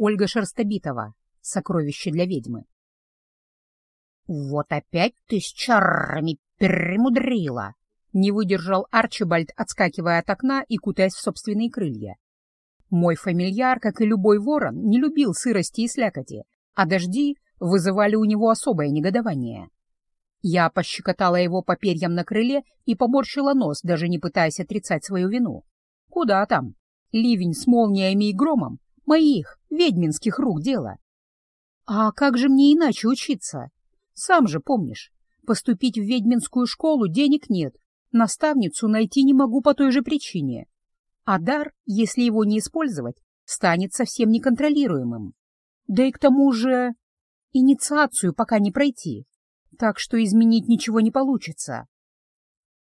Ольга Шерстобитова. Сокровище для ведьмы. «Вот опять ты с чарами перемудрила!» Не выдержал Арчибальд, отскакивая от окна и кутаясь в собственные крылья. Мой фамильяр, как и любой ворон, не любил сырости и слякоти, а дожди вызывали у него особое негодование. Я пощекотала его по перьям на крыле и поморщила нос, даже не пытаясь отрицать свою вину. Куда там? Ливень с молниями и громом — моих, ведьминских рук дело. А как же мне иначе учиться? Сам же помнишь, поступить в ведьминскую школу денег нет, наставницу найти не могу по той же причине. А дар, если его не использовать, станет совсем неконтролируемым. Да и к тому же инициацию пока не пройти так что изменить ничего не получится.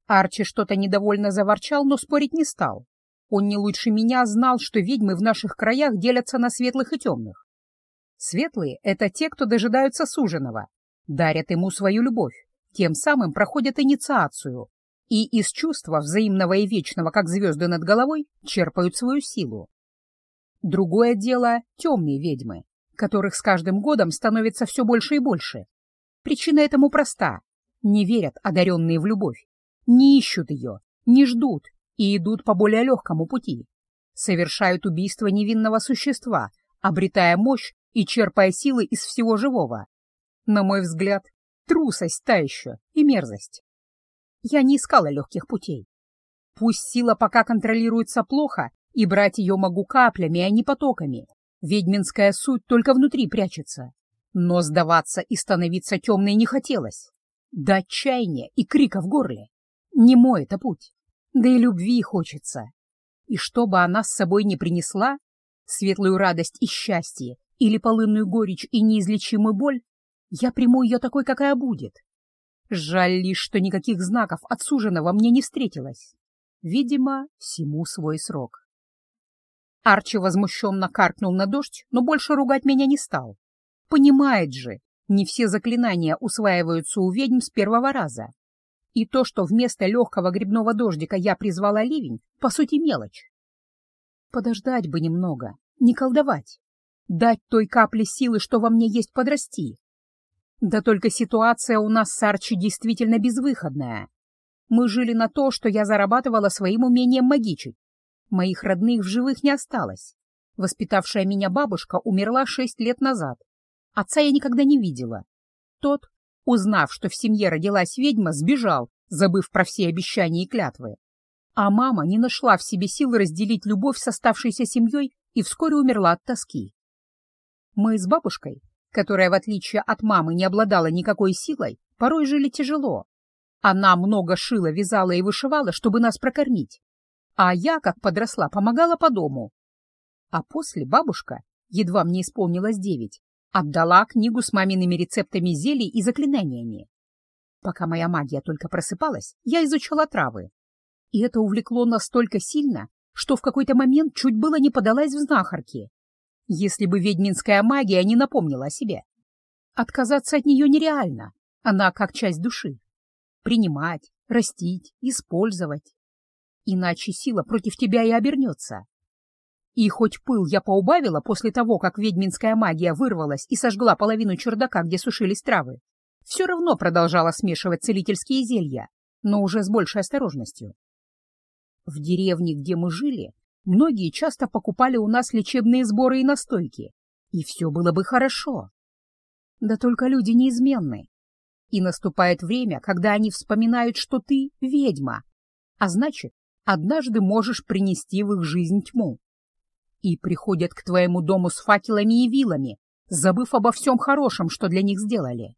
Арчи что-то недовольно заворчал, но спорить не стал. Он не лучше меня знал, что ведьмы в наших краях делятся на светлых и темных. Светлые — это те, кто дожидаются суженого, дарят ему свою любовь, тем самым проходят инициацию и из чувства взаимного и вечного, как звезды над головой, черпают свою силу. Другое дело — темные ведьмы, которых с каждым годом становится все больше и больше, Причина этому проста. Не верят одаренные в любовь, не ищут ее, не ждут и идут по более легкому пути. Совершают убийство невинного существа, обретая мощь и черпая силы из всего живого. На мой взгляд, трусость та еще и мерзость. Я не искала легких путей. Пусть сила пока контролируется плохо, и брать ее могу каплями, а не потоками. Ведьминская суть только внутри прячется. Но сдаваться и становиться темной не хотелось. До отчаяния и крика в горле. Не мой это путь. Да и любви хочется. И чтобы она с собой не принесла, светлую радость и счастье, или полынную горечь и неизлечимую боль, я приму ее такой, какая будет. Жаль лишь, что никаких знаков отсуженного мне не встретилось. Видимо, всему свой срок. Арчи возмущенно каркнул на дождь, но больше ругать меня не стал. Понимает же, не все заклинания усваиваются у ведьм с первого раза. И то, что вместо легкого грибного дождика я призвала ливень, по сути мелочь. Подождать бы немного, не колдовать. Дать той капле силы, что во мне есть, подрасти. Да только ситуация у нас с Арчи действительно безвыходная. Мы жили на то, что я зарабатывала своим умением магичить. Моих родных в живых не осталось. Воспитавшая меня бабушка умерла шесть лет назад, Отца я никогда не видела. Тот, узнав, что в семье родилась ведьма, сбежал, забыв про все обещания и клятвы. А мама не нашла в себе сил разделить любовь с оставшейся семьей и вскоре умерла от тоски. Мы с бабушкой, которая, в отличие от мамы, не обладала никакой силой, порой жили тяжело. Она много шила, вязала и вышивала, чтобы нас прокормить. А я, как подросла, помогала по дому. А после бабушка, едва мне исполнилось девять, Отдала книгу с мамиными рецептами зелий и заклинаниями. Пока моя магия только просыпалась, я изучала травы. И это увлекло настолько сильно, что в какой-то момент чуть было не подалась в знахарки. Если бы ведьминская магия не напомнила о себе. Отказаться от нее нереально, она как часть души. Принимать, растить, использовать. Иначе сила против тебя и обернется. И хоть пыл я поубавила после того, как ведьминская магия вырвалась и сожгла половину чердака, где сушились травы, все равно продолжала смешивать целительские зелья, но уже с большей осторожностью. В деревне, где мы жили, многие часто покупали у нас лечебные сборы и настойки, и все было бы хорошо. Да только люди неизменны. И наступает время, когда они вспоминают, что ты ведьма, а значит, однажды можешь принести в их жизнь тьму и приходят к твоему дому с факелами и вилами, забыв обо всем хорошем, что для них сделали.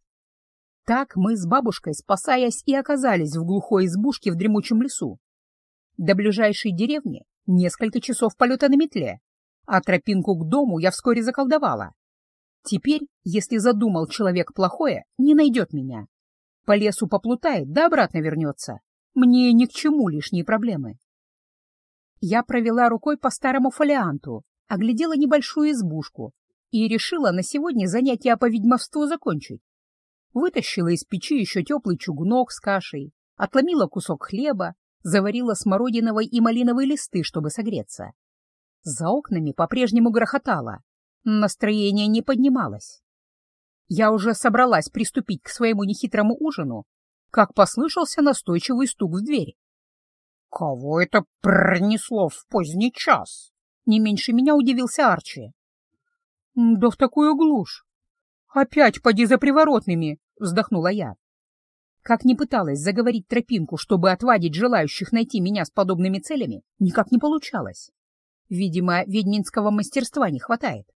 Так мы с бабушкой, спасаясь, и оказались в глухой избушке в дремучем лесу. До ближайшей деревни несколько часов полета на метле, а тропинку к дому я вскоре заколдовала. Теперь, если задумал человек плохое, не найдет меня. По лесу поплутает, да обратно вернется. Мне ни к чему лишние проблемы. Я провела рукой по старому фолианту, оглядела небольшую избушку и решила на сегодня занятия по ведьмовству закончить. Вытащила из печи еще теплый чугунок с кашей, отломила кусок хлеба, заварила смородиновой и малиновой листы, чтобы согреться. За окнами по-прежнему грохотало, Настроение не поднималось. Я уже собралась приступить к своему нехитрому ужину, как послышался настойчивый стук в дверь. «Кого это пронесло в поздний час?» Не меньше меня удивился Арчи. «Да в такую глушь! Опять поди за приворотными!» — вздохнула я. Как ни пыталась заговорить тропинку, чтобы отвадить желающих найти меня с подобными целями, никак не получалось. Видимо, ведьминского мастерства не хватает.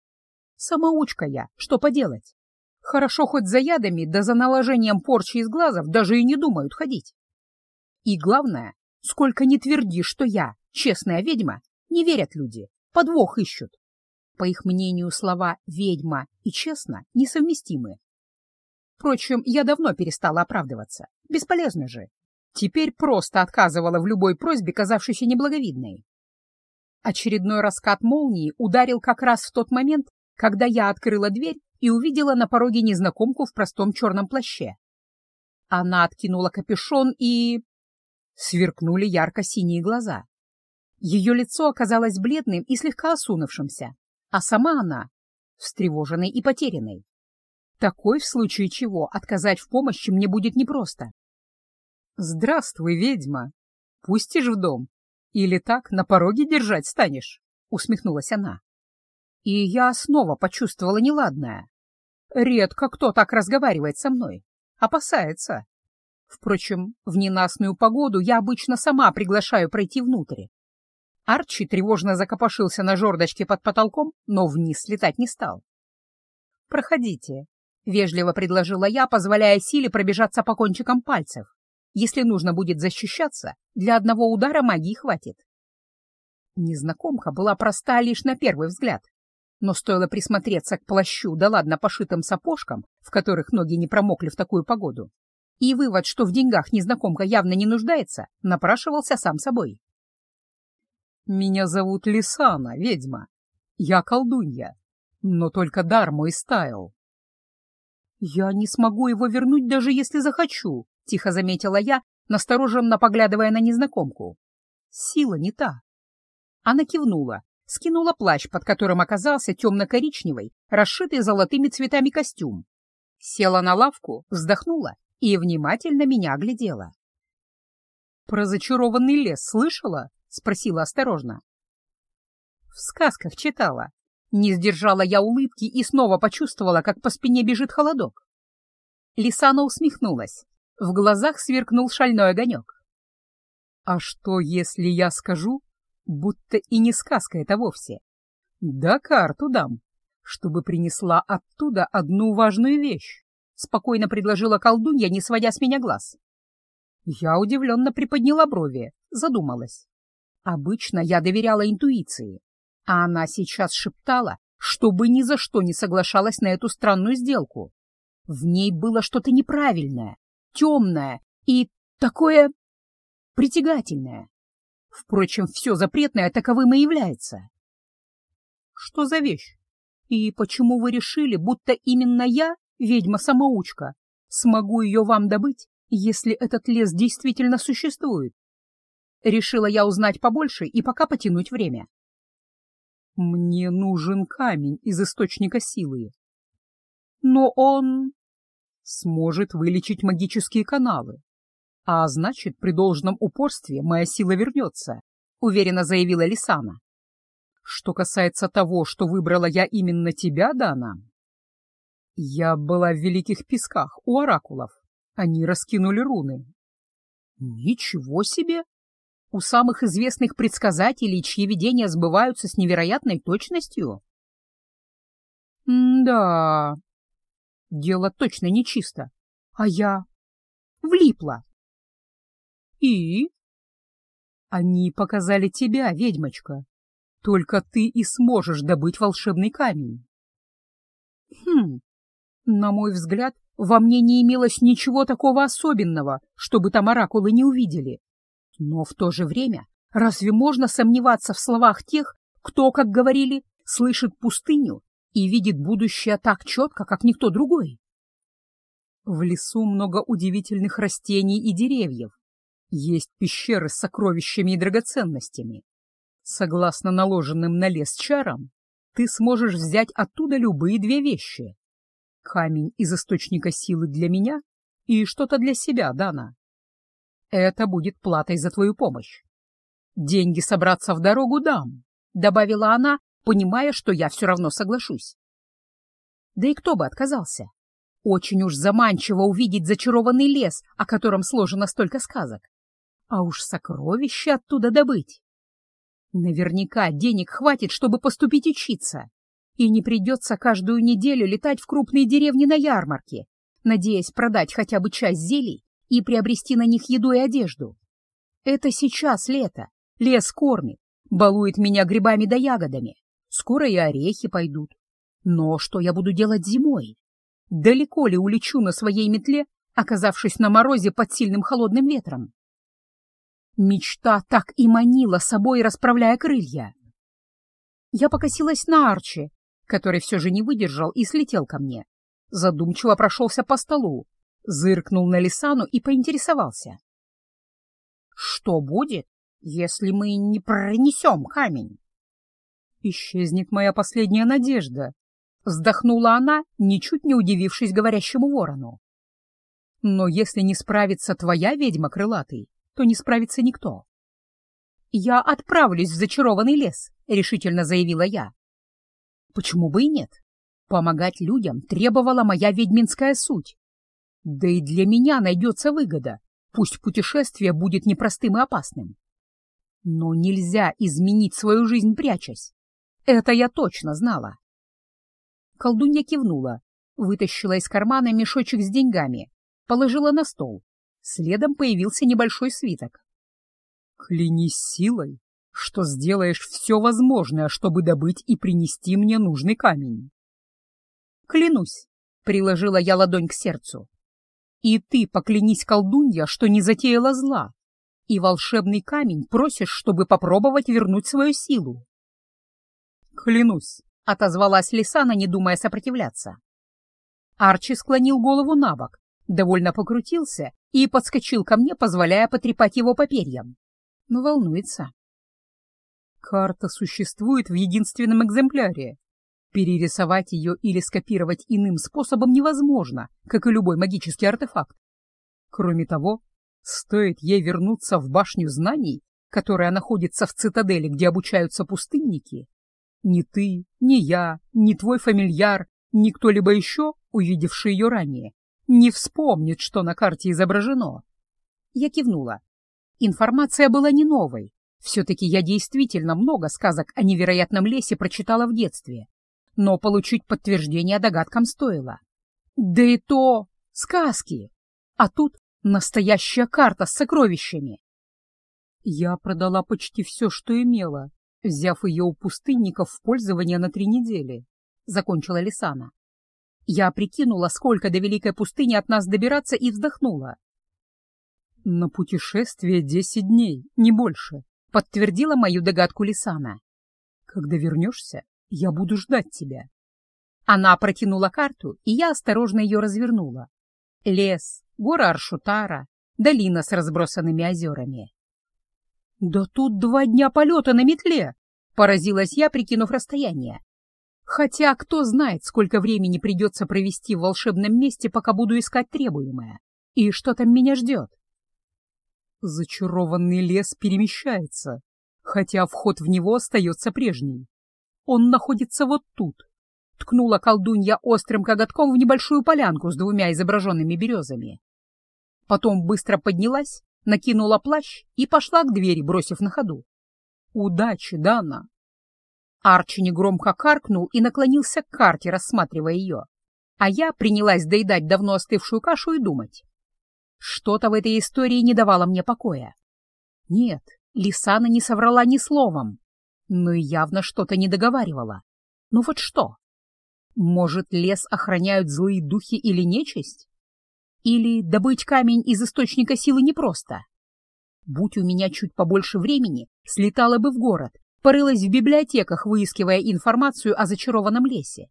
Самоучка я, что поделать? Хорошо хоть за ядами, да за наложением порчи из глазов даже и не думают ходить. И главное, сколько не тверди, что я честная ведьма, не верят люди, подвох ищут. По их мнению, слова «ведьма» и «честно» несовместимы. Впрочем, я давно перестала оправдываться. Бесполезно же. Теперь просто отказывала в любой просьбе, казавшейся неблаговидной. Очередной раскат молнии ударил как раз в тот момент, когда я открыла дверь и увидела на пороге незнакомку в простом черном плаще. Она откинула капюшон и... Сверкнули ярко-синие глаза. Ее лицо оказалось бледным и слегка осунувшимся, а сама она — встревоженной и потерянной. Такой, в случае чего, отказать в помощи мне будет непросто. «Здравствуй, ведьма! Пустишь в дом? Или так на пороге держать станешь?» — усмехнулась она. И я снова почувствовала неладное. Редко кто так разговаривает со мной. Опасается. Впрочем, в ненастную погоду я обычно сама приглашаю пройти внутрь. Арчи тревожно закопошился на жердочке под потолком, но вниз слетать не стал. «Проходите», — вежливо предложила я, позволяя силе пробежаться по кончикам пальцев. Если нужно будет защищаться, для одного удара магии хватит. Незнакомка была проста лишь на первый взгляд, но стоило присмотреться к плащу, да ладно пошитым сапожкам, в которых ноги не промокли в такую погоду, и вывод, что в деньгах незнакомка явно не нуждается, напрашивался сам собой. «Меня зовут Лисана, ведьма. Я колдунья, но только дар мой стаял. «Я не смогу его вернуть, даже если захочу», — тихо заметила я, настороженно поглядывая на незнакомку. «Сила не та». Она кивнула, скинула плащ, под которым оказался темно-коричневый, расшитый золотыми цветами костюм. Села на лавку, вздохнула и внимательно меня оглядела. «Про зачарованный лес слышала?» — спросила осторожно. «В сказках читала», не сдержала я улыбки и снова почувствовала, как по спине бежит холодок. Лисана усмехнулась. В глазах сверкнул шальной огонек. «А что, если я скажу, будто и не сказка это вовсе? Да карту дам, чтобы принесла оттуда одну важную вещь», — спокойно предложила колдунья, не сводя с меня глаз. Я удивленно приподняла брови, задумалась. Обычно я доверяла интуиции, а она сейчас шептала, чтобы ни за что не соглашалась на эту странную сделку. В ней было что-то неправильное, темное и такое притягательное. Впрочем, все запретное таковым и является. Что за вещь? И почему вы решили, будто именно я, ведьма-самоучка, смогу ее вам добыть, если этот лес действительно существует? Решила я узнать побольше и пока потянуть время. Мне нужен камень из источника силы. Но он сможет вылечить магические каналы. А значит, при должном упорстве моя сила вернется, уверенно заявила Лисана. Что касается того, что выбрала я именно тебя, Дана, я была в Великих Песках у оракулов. Они раскинули руны. Ничего себе! у самых известных предсказателей, чьи видения сбываются с невероятной точностью? да, дело точно нечисто, а я влипла. И? Они показали тебя, ведьмочка. Только ты и сможешь добыть волшебный камень. Хм, на мой взгляд, во мне не имелось ничего такого особенного, чтобы там оракулы не увидели. Но в то же время разве можно сомневаться в словах тех, кто, как говорили, слышит пустыню и видит будущее так четко, как никто другой? В лесу много удивительных растений и деревьев. Есть пещеры с сокровищами и драгоценностями. Согласно наложенным на лес чарам, ты сможешь взять оттуда любые две вещи. Камень из источника силы для меня и что-то для себя, Дана. Это будет платой за твою помощь. Деньги собраться в дорогу дам, — добавила она, понимая, что я все равно соглашусь. Да и кто бы отказался? Очень уж заманчиво увидеть зачарованный лес, о котором сложено столько сказок. А уж сокровища оттуда добыть. Наверняка денег хватит, чтобы поступить учиться. И не придется каждую неделю летать в крупные деревни на ярмарке, надеясь продать хотя бы часть зелий и приобрести на них еду и одежду. Это сейчас лето, лес кормит, балует меня грибами да ягодами. Скоро и орехи пойдут. Но что я буду делать зимой? Далеко ли улечу на своей метле, оказавшись на морозе под сильным холодным ветром? Мечта так и манила собой, расправляя крылья. Я покосилась на Арчи, который все же не выдержал и слетел ко мне. Задумчиво прошелся по столу, зыркнул на Лисану и поинтересовался. «Что будет, если мы не пронесем камень?» «Исчезнет моя последняя надежда», Вздохнула она, ничуть не удивившись говорящему ворону. Но если не справится твоя ведьма крылатый, то не справится никто. «Я отправлюсь в зачарованный лес», — решительно заявила я. «Почему бы и нет? Помогать людям требовала моя ведьминская суть. Да и для меня найдется выгода, пусть путешествие будет непростым и опасным. Но нельзя изменить свою жизнь, прячась. Это я точно знала. Колдунья кивнула, вытащила из кармана мешочек с деньгами, положила на стол. Следом появился небольшой свиток. «Клянись силой, что сделаешь все возможное, чтобы добыть и принести мне нужный камень». «Клянусь», — приложила я ладонь к сердцу. «И ты поклянись, колдунья, что не затеяла зла, и волшебный камень просишь, чтобы попробовать вернуть свою силу». «Клянусь», — отозвалась Лисана, не думая сопротивляться. Арчи склонил голову на бок, довольно покрутился и подскочил ко мне, позволяя потрепать его по перьям. Но волнуется. Карта существует в единственном экземпляре. Перерисовать ее или скопировать иным способом невозможно, как и любой магический артефакт. Кроме того, стоит ей вернуться в башню знаний, которая находится в цитадели, где обучаются пустынники, ни ты, ни я, ни твой фамильяр, ни кто-либо еще, увидевший ее ранее, не вспомнит, что на карте изображено. Я кивнула. Информация была не новой. Все-таки я действительно много сказок о невероятном лесе прочитала в детстве. Но получить подтверждение догадкам стоило. Да и то сказки. А тут настоящая карта с сокровищами. Я продала почти все, что имела, взяв ее у пустынников в пользование на три недели, — закончила Лисана. Я прикинула, сколько до Великой пустыни от нас добираться, и вздохнула. — На путешествие десять дней, не больше, — подтвердила мою догадку Лисана. — Когда вернешься, я буду ждать тебя. Она протянула карту, и я осторожно ее развернула. Лес, гора Аршутара, долина с разбросанными озерами. «Да тут два дня полета на метле!» — поразилась я, прикинув расстояние. Хотя кто знает, сколько времени придется провести в волшебном месте, пока буду искать требуемое. И что там меня ждет? Зачарованный лес перемещается, хотя вход в него остается прежний. Он находится вот тут. Ткнула колдунья острым коготком в небольшую полянку с двумя изображенными березами. Потом быстро поднялась накинула плащ и пошла к двери, бросив на ходу. «Удачи, Дана!» Арчи негромко каркнул и наклонился к карте, рассматривая ее. А я принялась доедать давно остывшую кашу и думать. Что-то в этой истории не давало мне покоя. Нет, Лисана не соврала ни словом, но и явно что-то не договаривала. Ну вот что? Может, лес охраняют злые духи или нечисть? Или добыть камень из источника силы непросто. Будь у меня чуть побольше времени, слетала бы в город, порылась в библиотеках, выискивая информацию о зачарованном лесе.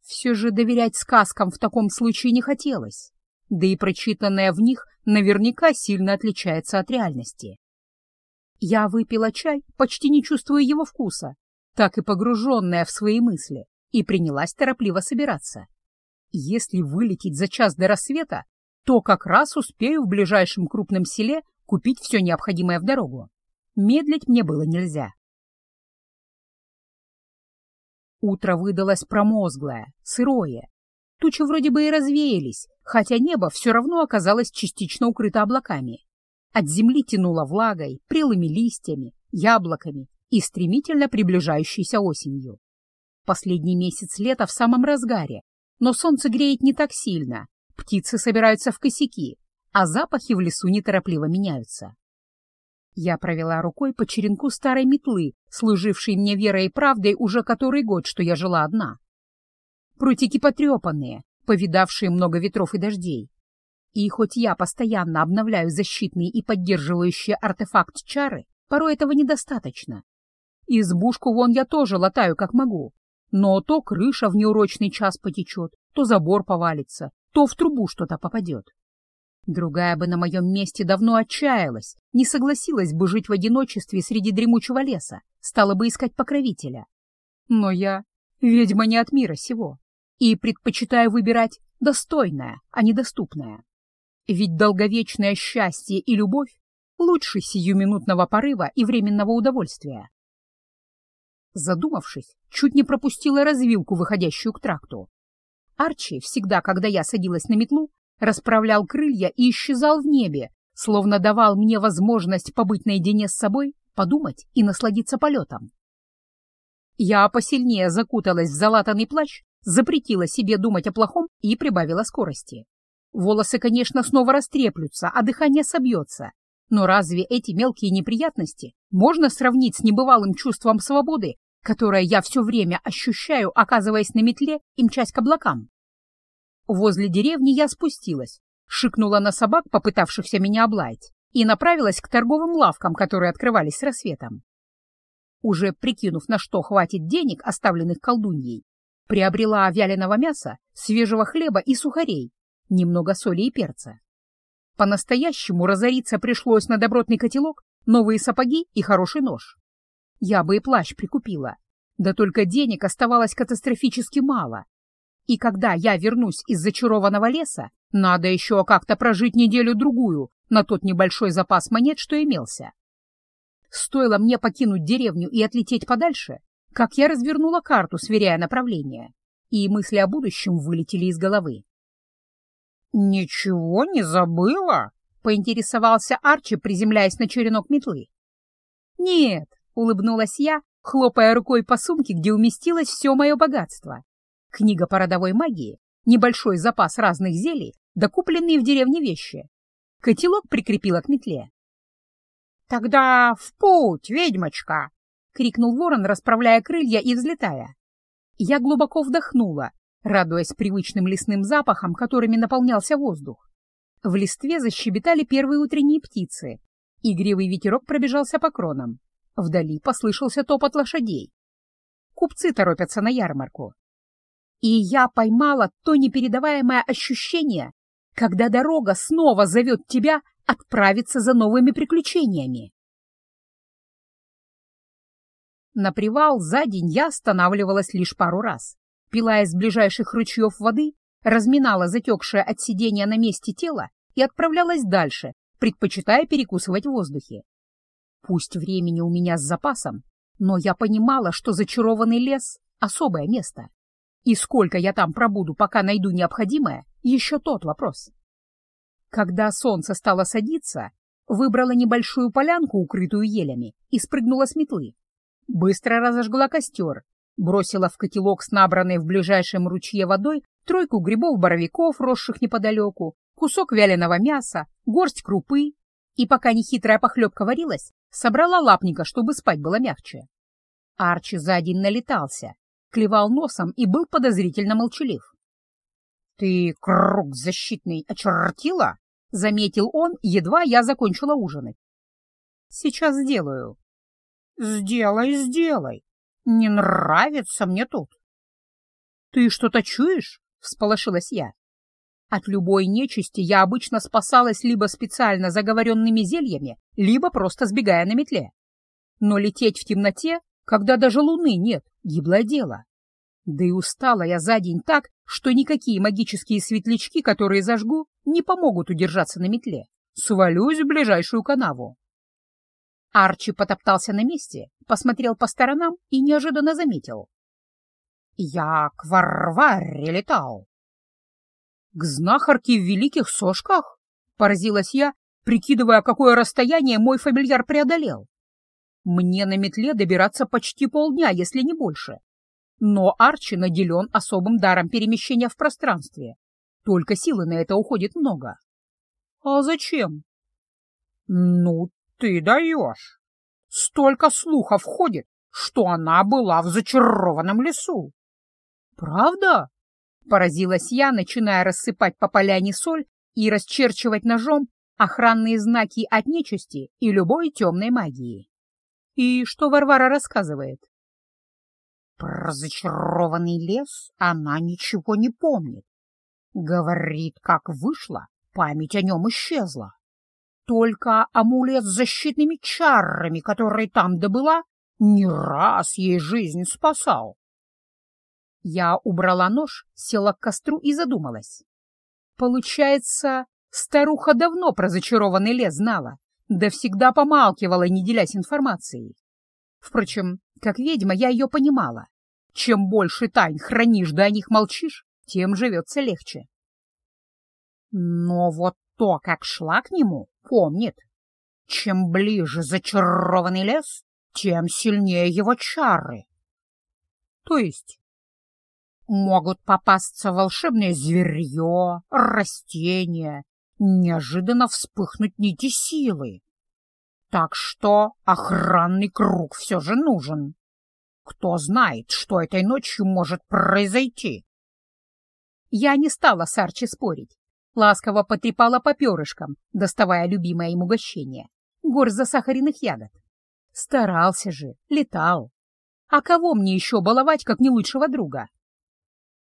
Все же доверять сказкам в таком случае не хотелось, да и прочитанное в них наверняка сильно отличается от реальности. Я выпила чай, почти не чувствуя его вкуса, так и погруженная в свои мысли, и принялась торопливо собираться. Если вылететь за час до рассвета, то как раз успею в ближайшем крупном селе купить все необходимое в дорогу. Медлить мне было нельзя. Утро выдалось промозглое, сырое. Тучи вроде бы и развеялись, хотя небо все равно оказалось частично укрыто облаками. От земли тянуло влагой, прелыми листьями, яблоками и стремительно приближающейся осенью. Последний месяц лета в самом разгаре, но солнце греет не так сильно, птицы собираются в косяки, а запахи в лесу неторопливо меняются. Я провела рукой по черенку старой метлы, служившей мне верой и правдой уже который год, что я жила одна. Прутики потрепанные, повидавшие много ветров и дождей. И хоть я постоянно обновляю защитные и поддерживающие артефакт чары, порой этого недостаточно. Избушку вон я тоже латаю как могу, но то крыша в неурочный час потечет, то забор повалится, то в трубу что-то попадет. Другая бы на моем месте давно отчаялась, не согласилась бы жить в одиночестве среди дремучего леса, стала бы искать покровителя. Но я ведьма не от мира сего и предпочитаю выбирать достойное, а не доступное. Ведь долговечное счастье и любовь лучше сиюминутного порыва и временного удовольствия. Задумавшись, чуть не пропустила развилку, выходящую к тракту. Арчи всегда, когда я садилась на метлу, расправлял крылья и исчезал в небе, словно давал мне возможность побыть наедине с собой, подумать и насладиться полетом. Я посильнее закуталась в залатанный плащ, запретила себе думать о плохом и прибавила скорости. Волосы, конечно, снова растреплются, а дыхание собьется. Но разве эти мелкие неприятности можно сравнить с небывалым чувством свободы, которое я все время ощущаю, оказываясь на метле и мчась к облакам? Возле деревни я спустилась, шикнула на собак, попытавшихся меня облаять, и направилась к торговым лавкам, которые открывались с рассветом. Уже прикинув, на что хватит денег, оставленных колдуньей, приобрела вяленого мяса, свежего хлеба и сухарей, немного соли и перца. По-настоящему разориться пришлось на добротный котелок, новые сапоги и хороший нож. Я бы и плащ прикупила, да только денег оставалось катастрофически мало, и когда я вернусь из зачарованного леса, надо еще как-то прожить неделю-другую на тот небольшой запас монет, что имелся. Стоило мне покинуть деревню и отлететь подальше, как я развернула карту, сверяя направление, и мысли о будущем вылетели из головы. «Ничего не забыла?» — поинтересовался Арчи, приземляясь на черенок метлы. «Нет», — улыбнулась я, хлопая рукой по сумке, где уместилось все мое богатство книга по родовой магии, небольшой запас разных зелий, докупленные в деревне вещи. Котелок прикрепила к метле. «Тогда в путь, ведьмочка!» — крикнул ворон, расправляя крылья и взлетая. Я глубоко вдохнула, радуясь привычным лесным запахам, которыми наполнялся воздух. В листве защебетали первые утренние птицы. Игривый ветерок пробежался по кронам. Вдали послышался топот лошадей. Купцы торопятся на ярмарку и я поймала то непередаваемое ощущение, когда дорога снова зовет тебя отправиться за новыми приключениями. На привал за день я останавливалась лишь пару раз, пила из ближайших ручьев воды, разминала затекшее от сидения на месте тело и отправлялась дальше, предпочитая перекусывать в воздухе. Пусть времени у меня с запасом, но я понимала, что зачарованный лес — особое место. И сколько я там пробуду, пока найду необходимое, еще тот вопрос. Когда солнце стало садиться, выбрала небольшую полянку, укрытую елями, и спрыгнула с метлы. Быстро разожгла костер, бросила в котелок с набранной в ближайшем ручье водой тройку грибов-боровиков, росших неподалеку, кусок вяленого мяса, горсть крупы, и пока нехитрая похлебка варилась, собрала лапника, чтобы спать было мягче. Арчи за один налетался, клевал носом и был подозрительно молчалив. — Ты круг защитный очертила? — заметил он, едва я закончила ужинать. — Сейчас сделаю. — Сделай, сделай. Не нравится мне тут. — Ты что-то чуешь? — всполошилась я. От любой нечисти я обычно спасалась либо специально заговоренными зельями, либо просто сбегая на метле. Но лететь в темноте когда даже луны нет, гиблое дело. Да и устала я за день так, что никакие магические светлячки, которые зажгу, не помогут удержаться на метле. Свалюсь в ближайшую канаву. Арчи потоптался на месте, посмотрел по сторонам и неожиданно заметил. «Я к Варваре летал». «К знахарке в Великих Сошках?» — поразилась я, прикидывая, какое расстояние мой фамильяр преодолел. Мне на метле добираться почти полдня, если не больше. Но Арчи наделен особым даром перемещения в пространстве. Только силы на это уходит много. А зачем? Ну, ты даешь. Столько слухов ходит, что она была в зачарованном лесу. Правда? Поразилась я, начиная рассыпать по поляне соль и расчерчивать ножом охранные знаки от нечисти и любой темной магии. И что Варвара рассказывает? Про зачарованный лес она ничего не помнит. Говорит, как вышла, память о нем исчезла. Только амулет с защитными чарами, который там добыла, не раз ей жизнь спасал. Я убрала нож, села к костру и задумалась. Получается, старуха давно про зачарованный лес знала, да всегда помалкивала, не делясь информацией. Впрочем, как ведьма я ее понимала. Чем больше тайн хранишь да о них молчишь, тем живется легче. Но вот то, как шла к нему, помнит. Чем ближе зачарованный лес, тем сильнее его чары. То есть могут попасться волшебное зверье, растения, неожиданно вспыхнуть нити силы. Так что охранный круг все же нужен. Кто знает, что этой ночью может произойти? Я не стала с Арчи спорить. Ласково потрепала по перышкам, доставая любимое им угощение — гор засахаренных ягод. Старался же, летал. А кого мне еще баловать, как не лучшего друга?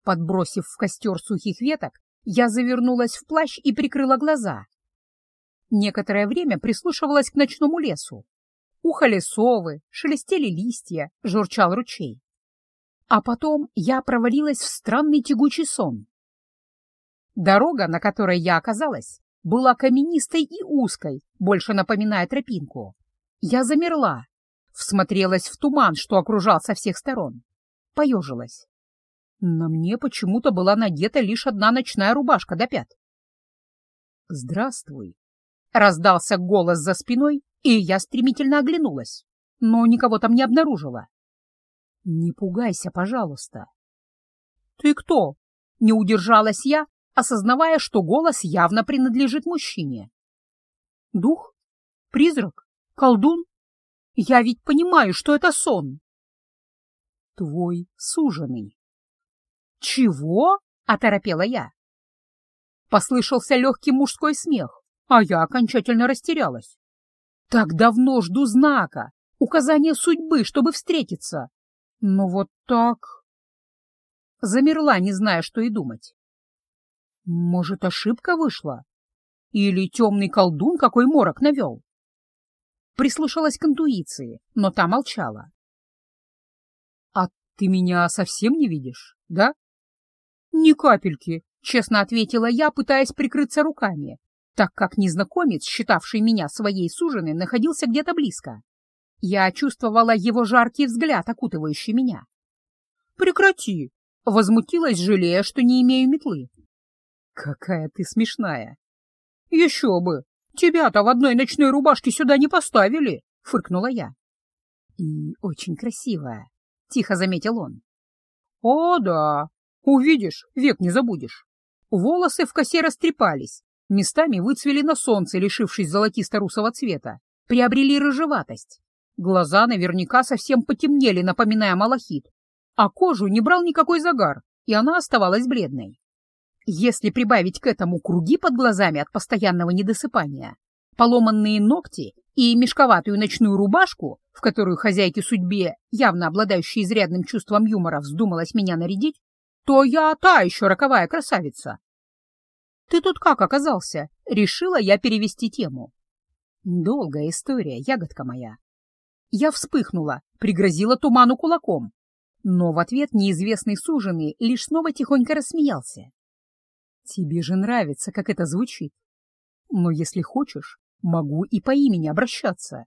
Подбросив в костер сухих веток, я завернулась в плащ и прикрыла глаза. Некоторое время прислушивалась к ночному лесу. Ухали совы, шелестели листья, журчал ручей. А потом я провалилась в странный тягучий сон. Дорога, на которой я оказалась, была каменистой и узкой, больше напоминая тропинку. Я замерла, всмотрелась в туман, что окружал со всех сторон, поежилась. На мне почему-то была надета лишь одна ночная рубашка до пят. «Здравствуй!» — раздался голос за спиной, и я стремительно оглянулась, но никого там не обнаружила. «Не пугайся, пожалуйста!» «Ты кто?» — не удержалась я, осознавая, что голос явно принадлежит мужчине. «Дух? Призрак? Колдун? Я ведь понимаю, что это сон!» «Твой суженый!» «Чего?» — оторопела я. Послышался легкий мужской смех, а я окончательно растерялась. Так давно жду знака, указания судьбы, чтобы встретиться. Но вот так... Замерла, не зная, что и думать. Может, ошибка вышла? Или темный колдун какой морок навел? Прислушалась к интуиции, но та молчала. — А ты меня совсем не видишь, да? «Ни капельки», — честно ответила я, пытаясь прикрыться руками, так как незнакомец, считавший меня своей суженой, находился где-то близко. Я чувствовала его жаркий взгляд, окутывающий меня. «Прекрати!» — возмутилась, жалея, что не имею метлы. «Какая ты смешная!» «Еще бы! Тебя-то в одной ночной рубашке сюда не поставили!» — фыркнула я. «И очень красивая», — тихо заметил он. «О, да, Увидишь, век не забудешь. Волосы в косе растрепались, местами выцвели на солнце, лишившись золотисто-русого цвета, приобрели рыжеватость. Глаза наверняка совсем потемнели, напоминая малахит, а кожу не брал никакой загар, и она оставалась бледной. Если прибавить к этому круги под глазами от постоянного недосыпания, поломанные ногти и мешковатую ночную рубашку, в которую хозяйке судьбе, явно обладающей изрядным чувством юмора, вздумалась меня нарядить, то я та еще роковая красавица. Ты тут как оказался? Решила я перевести тему. Долгая история, ягодка моя. Я вспыхнула, пригрозила туману кулаком. Но в ответ неизвестный суженый лишь снова тихонько рассмеялся. Тебе же нравится, как это звучит. Но если хочешь, могу и по имени обращаться.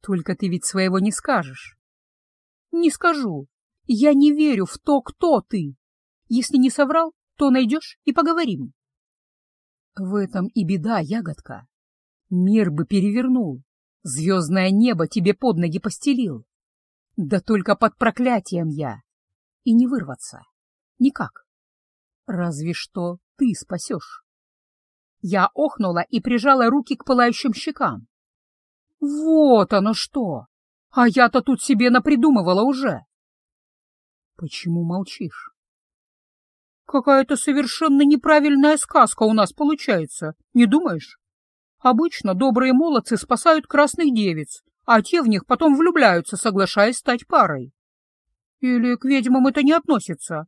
Только ты ведь своего не скажешь. Не скажу. Я не верю в то, кто ты. Если не соврал, то найдешь и поговорим. В этом и беда, ягодка. Мир бы перевернул, звездное небо тебе под ноги постелил. Да только под проклятием я. И не вырваться. Никак. Разве что ты спасешь. Я охнула и прижала руки к пылающим щекам. Вот оно что! А я-то тут себе напридумывала уже. Почему молчишь? Какая-то совершенно неправильная сказка у нас получается, не думаешь? Обычно добрые молодцы спасают красных девиц, а те в них потом влюбляются, соглашаясь стать парой. Или к ведьмам это не относится?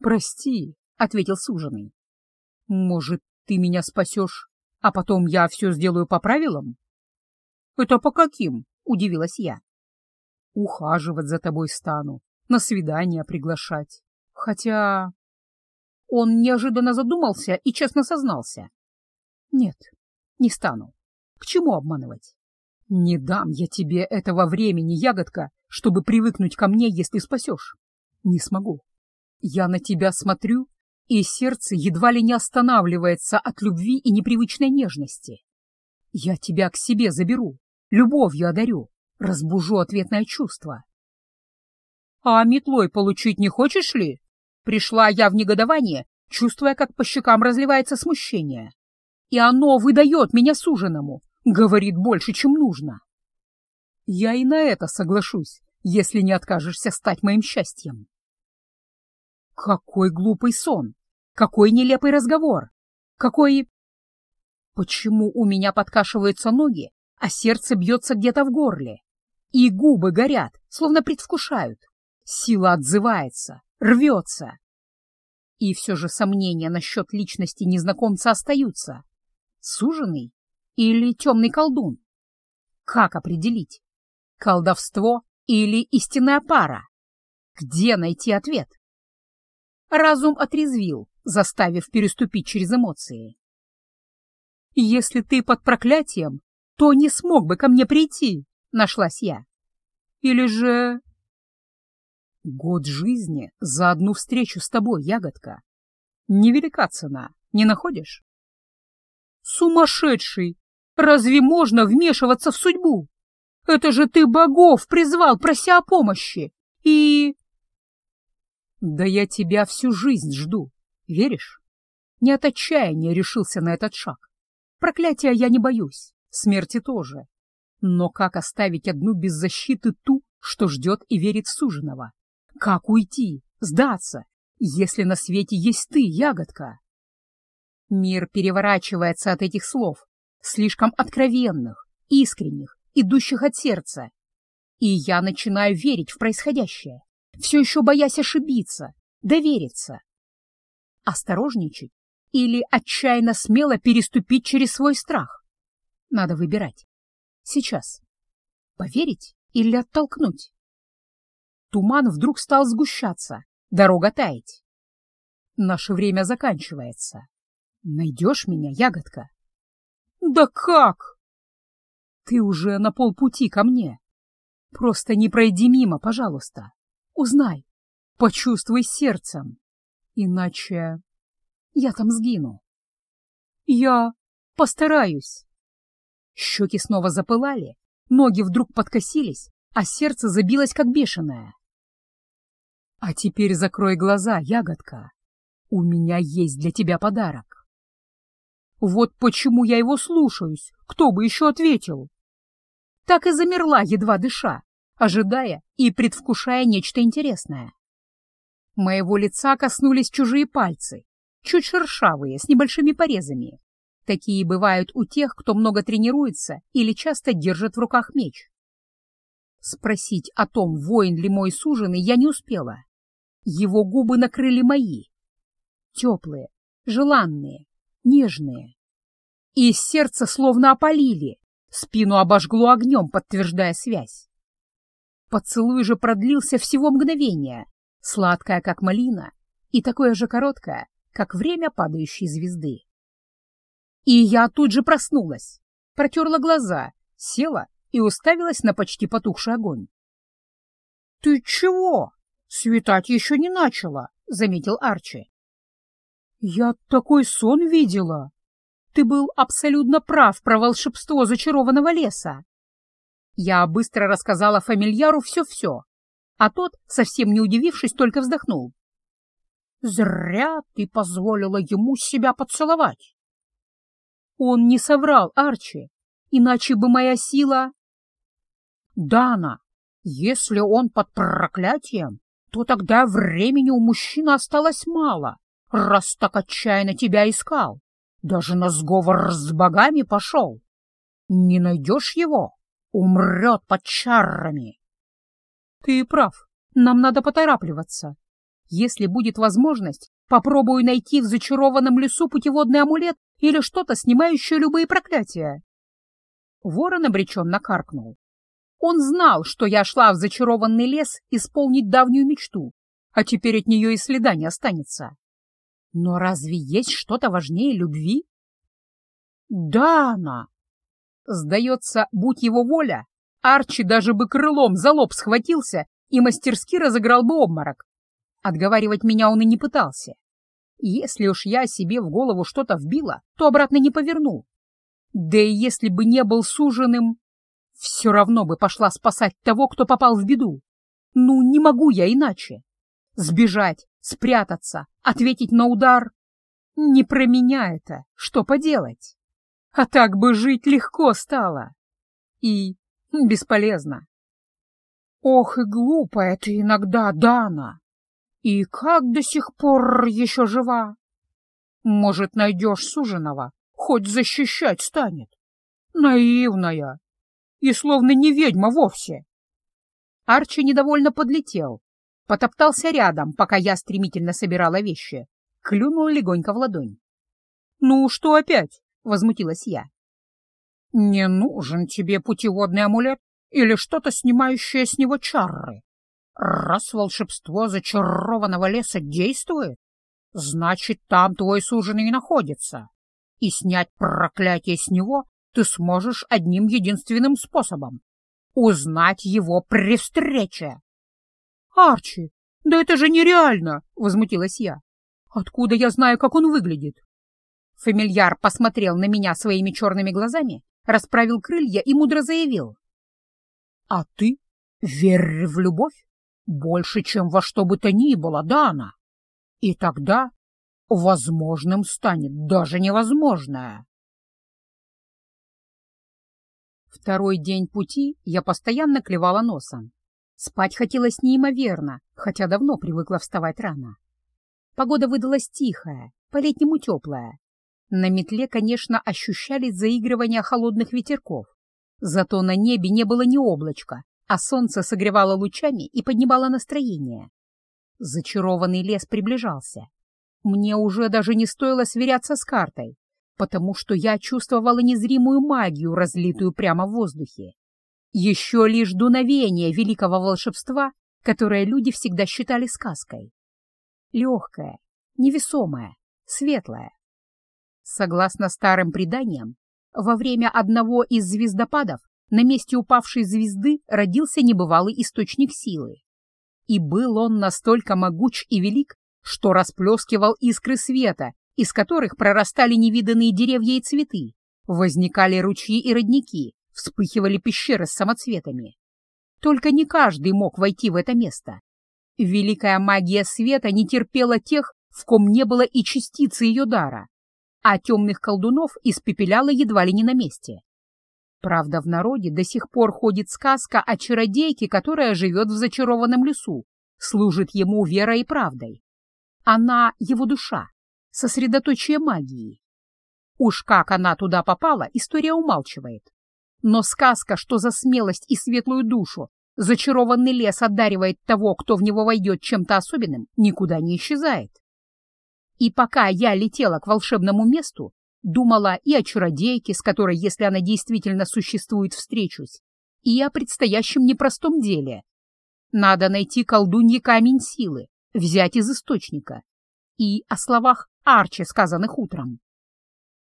Прости, — ответил суженый. Может, ты меня спасешь, а потом я все сделаю по правилам? Это по каким? — удивилась я. Ухаживать за тобой стану, на свидание приглашать. Хотя... Он неожиданно задумался и честно сознался. Нет, не стану. К чему обманывать? Не дам я тебе этого времени, ягодка, чтобы привыкнуть ко мне, если спасешь. Не смогу. Я на тебя смотрю, и сердце едва ли не останавливается от любви и непривычной нежности. Я тебя к себе заберу, любовью одарю, разбужу ответное чувство. — А метлой получить не хочешь ли? Пришла я в негодование, чувствуя, как по щекам разливается смущение и оно выдает меня суженому, говорит больше, чем нужно. Я и на это соглашусь, если не откажешься стать моим счастьем. Какой глупый сон! Какой нелепый разговор! Какой... Почему у меня подкашиваются ноги, а сердце бьется где-то в горле? И губы горят, словно предвкушают. Сила отзывается, рвется. И все же сомнения насчет личности незнакомца остаются. Суженый или темный колдун? Как определить? Колдовство или истинная пара? Где найти ответ? Разум отрезвил, заставив переступить через эмоции. «Если ты под проклятием, то не смог бы ко мне прийти», — нашлась я. «Или же...» «Год жизни за одну встречу с тобой, ягодка. Невелика цена, не находишь?» Сумасшедший! Разве можно вмешиваться в судьбу? Это же ты богов призвал, прося о помощи. И... Да я тебя всю жизнь жду, веришь? Не от отчаяния решился на этот шаг. Проклятия я не боюсь, смерти тоже. Но как оставить одну без защиты ту, что ждет и верит в суженого? Как уйти, сдаться, если на свете есть ты, ягодка? Мир переворачивается от этих слов, слишком откровенных, искренних, идущих от сердца. И я начинаю верить в происходящее, все еще боясь ошибиться, довериться. Осторожничать или отчаянно смело переступить через свой страх? Надо выбирать. Сейчас. Поверить или оттолкнуть? Туман вдруг стал сгущаться, дорога таять. Наше время заканчивается. Найдешь меня, ягодка? Да как? Ты уже на полпути ко мне. Просто не пройди мимо, пожалуйста. Узнай, почувствуй сердцем. Иначе я там сгину. Я постараюсь. Щеки снова запылали, ноги вдруг подкосились, а сердце забилось, как бешеное. А теперь закрой глаза, ягодка. У меня есть для тебя подарок. Вот почему я его слушаюсь, кто бы еще ответил? Так и замерла, едва дыша, ожидая и предвкушая нечто интересное. Моего лица коснулись чужие пальцы, чуть шершавые, с небольшими порезами. Такие бывают у тех, кто много тренируется или часто держит в руках меч. Спросить о том, воин ли мой суженый, я не успела. Его губы накрыли мои. Теплые, желанные, нежные. И из сердца словно опалили, Спину обожгло огнем, подтверждая связь. Поцелуй же продлился всего мгновение, сладкое, как малина, и такое же короткое, как время падающей звезды. И я тут же проснулась, протерла глаза, села и уставилась на почти потухший огонь. — Ты чего? Светать еще не начало, — заметил Арчи. — Я такой сон видела. Ты был абсолютно прав про волшебство зачарованного леса. Я быстро рассказала фамильяру все-все, а тот, совсем не удивившись, только вздохнул. «Зря ты позволила ему себя поцеловать!» Он не соврал, Арчи, иначе бы моя сила... Дана, если он под проклятием, то тогда времени у мужчины осталось мало, раз так отчаянно тебя искал. Даже на сговор с богами пошел. Не найдешь его, умрет под чарами. Ты прав, нам надо поторапливаться. Если будет возможность, попробую найти в зачарованном лесу путеводный амулет или что-то, снимающее любые проклятия. Ворон обреченно каркнул. Он знал, что я шла в зачарованный лес исполнить давнюю мечту, а теперь от нее и следа не останется. Но разве есть что-то важнее любви? Да, она. Сдается, будь его воля, Арчи даже бы крылом за лоб схватился и мастерски разыграл бы обморок. Отговаривать меня он и не пытался. Если уж я себе в голову что-то вбила, то обратно не поверну. Да и если бы не был суженым, все равно бы пошла спасать того, кто попал в беду. Ну, не могу я иначе. Сбежать, спрятаться, ответить на удар. Не про меня это, что поделать. А так бы жить легко стало. И бесполезно. Ох и глупая ты иногда, Дана. И как до сих пор еще жива? Может, найдешь суженого, хоть защищать станет. Наивная. И словно не ведьма вовсе. Арчи недовольно подлетел, потоптался рядом, пока я стремительно собирала вещи, клюнул легонько в ладонь. «Ну, что опять?» — возмутилась я. «Не нужен тебе путеводный амулет или что-то, снимающее с него чары. Раз волшебство зачарованного леса действует, значит, там твой суженый и находится, и снять проклятие с него ты сможешь одним единственным способом — узнать его при встрече. «Арчи, да это же нереально!» — возмутилась я. «Откуда я знаю, как он выглядит?» Фамильяр посмотрел на меня своими черными глазами, расправил крылья и мудро заявил. «А ты верь в любовь больше, чем во что бы то ни было, Дана, и тогда возможным станет даже невозможное». Второй день пути я постоянно клевала носом. Спать хотелось неимоверно, хотя давно привыкла вставать рано. Погода выдалась тихая, по-летнему теплая. На метле, конечно, ощущались заигрывания холодных ветерков. Зато на небе не было ни облачка, а солнце согревало лучами и поднимало настроение. Зачарованный лес приближался. Мне уже даже не стоило сверяться с картой, потому что я чувствовала незримую магию, разлитую прямо в воздухе. Еще лишь дуновение великого волшебства, которое люди всегда считали сказкой. Легкое, невесомое, светлое. Согласно старым преданиям, во время одного из звездопадов на месте упавшей звезды родился небывалый источник силы. И был он настолько могуч и велик, что расплескивал искры света, из которых прорастали невиданные деревья и цветы, возникали ручьи и родники, вспыхивали пещеры с самоцветами. Только не каждый мог войти в это место. Великая магия света не терпела тех, в ком не было и частицы ее дара, а темных колдунов испепеляла едва ли не на месте. Правда, в народе до сих пор ходит сказка о чародейке, которая живет в зачарованном лесу, служит ему верой и правдой. Она — его душа, сосредоточие магии. Уж как она туда попала, история умалчивает. Но сказка, что за смелость и светлую душу зачарованный лес одаривает того, кто в него войдет чем-то особенным, никуда не исчезает. И пока я летела к волшебному месту, Думала и о чародейке, с которой, если она действительно существует, встречусь, и о предстоящем непростом деле. Надо найти колдунье камень силы, взять из источника. И о словах Арчи, сказанных утром.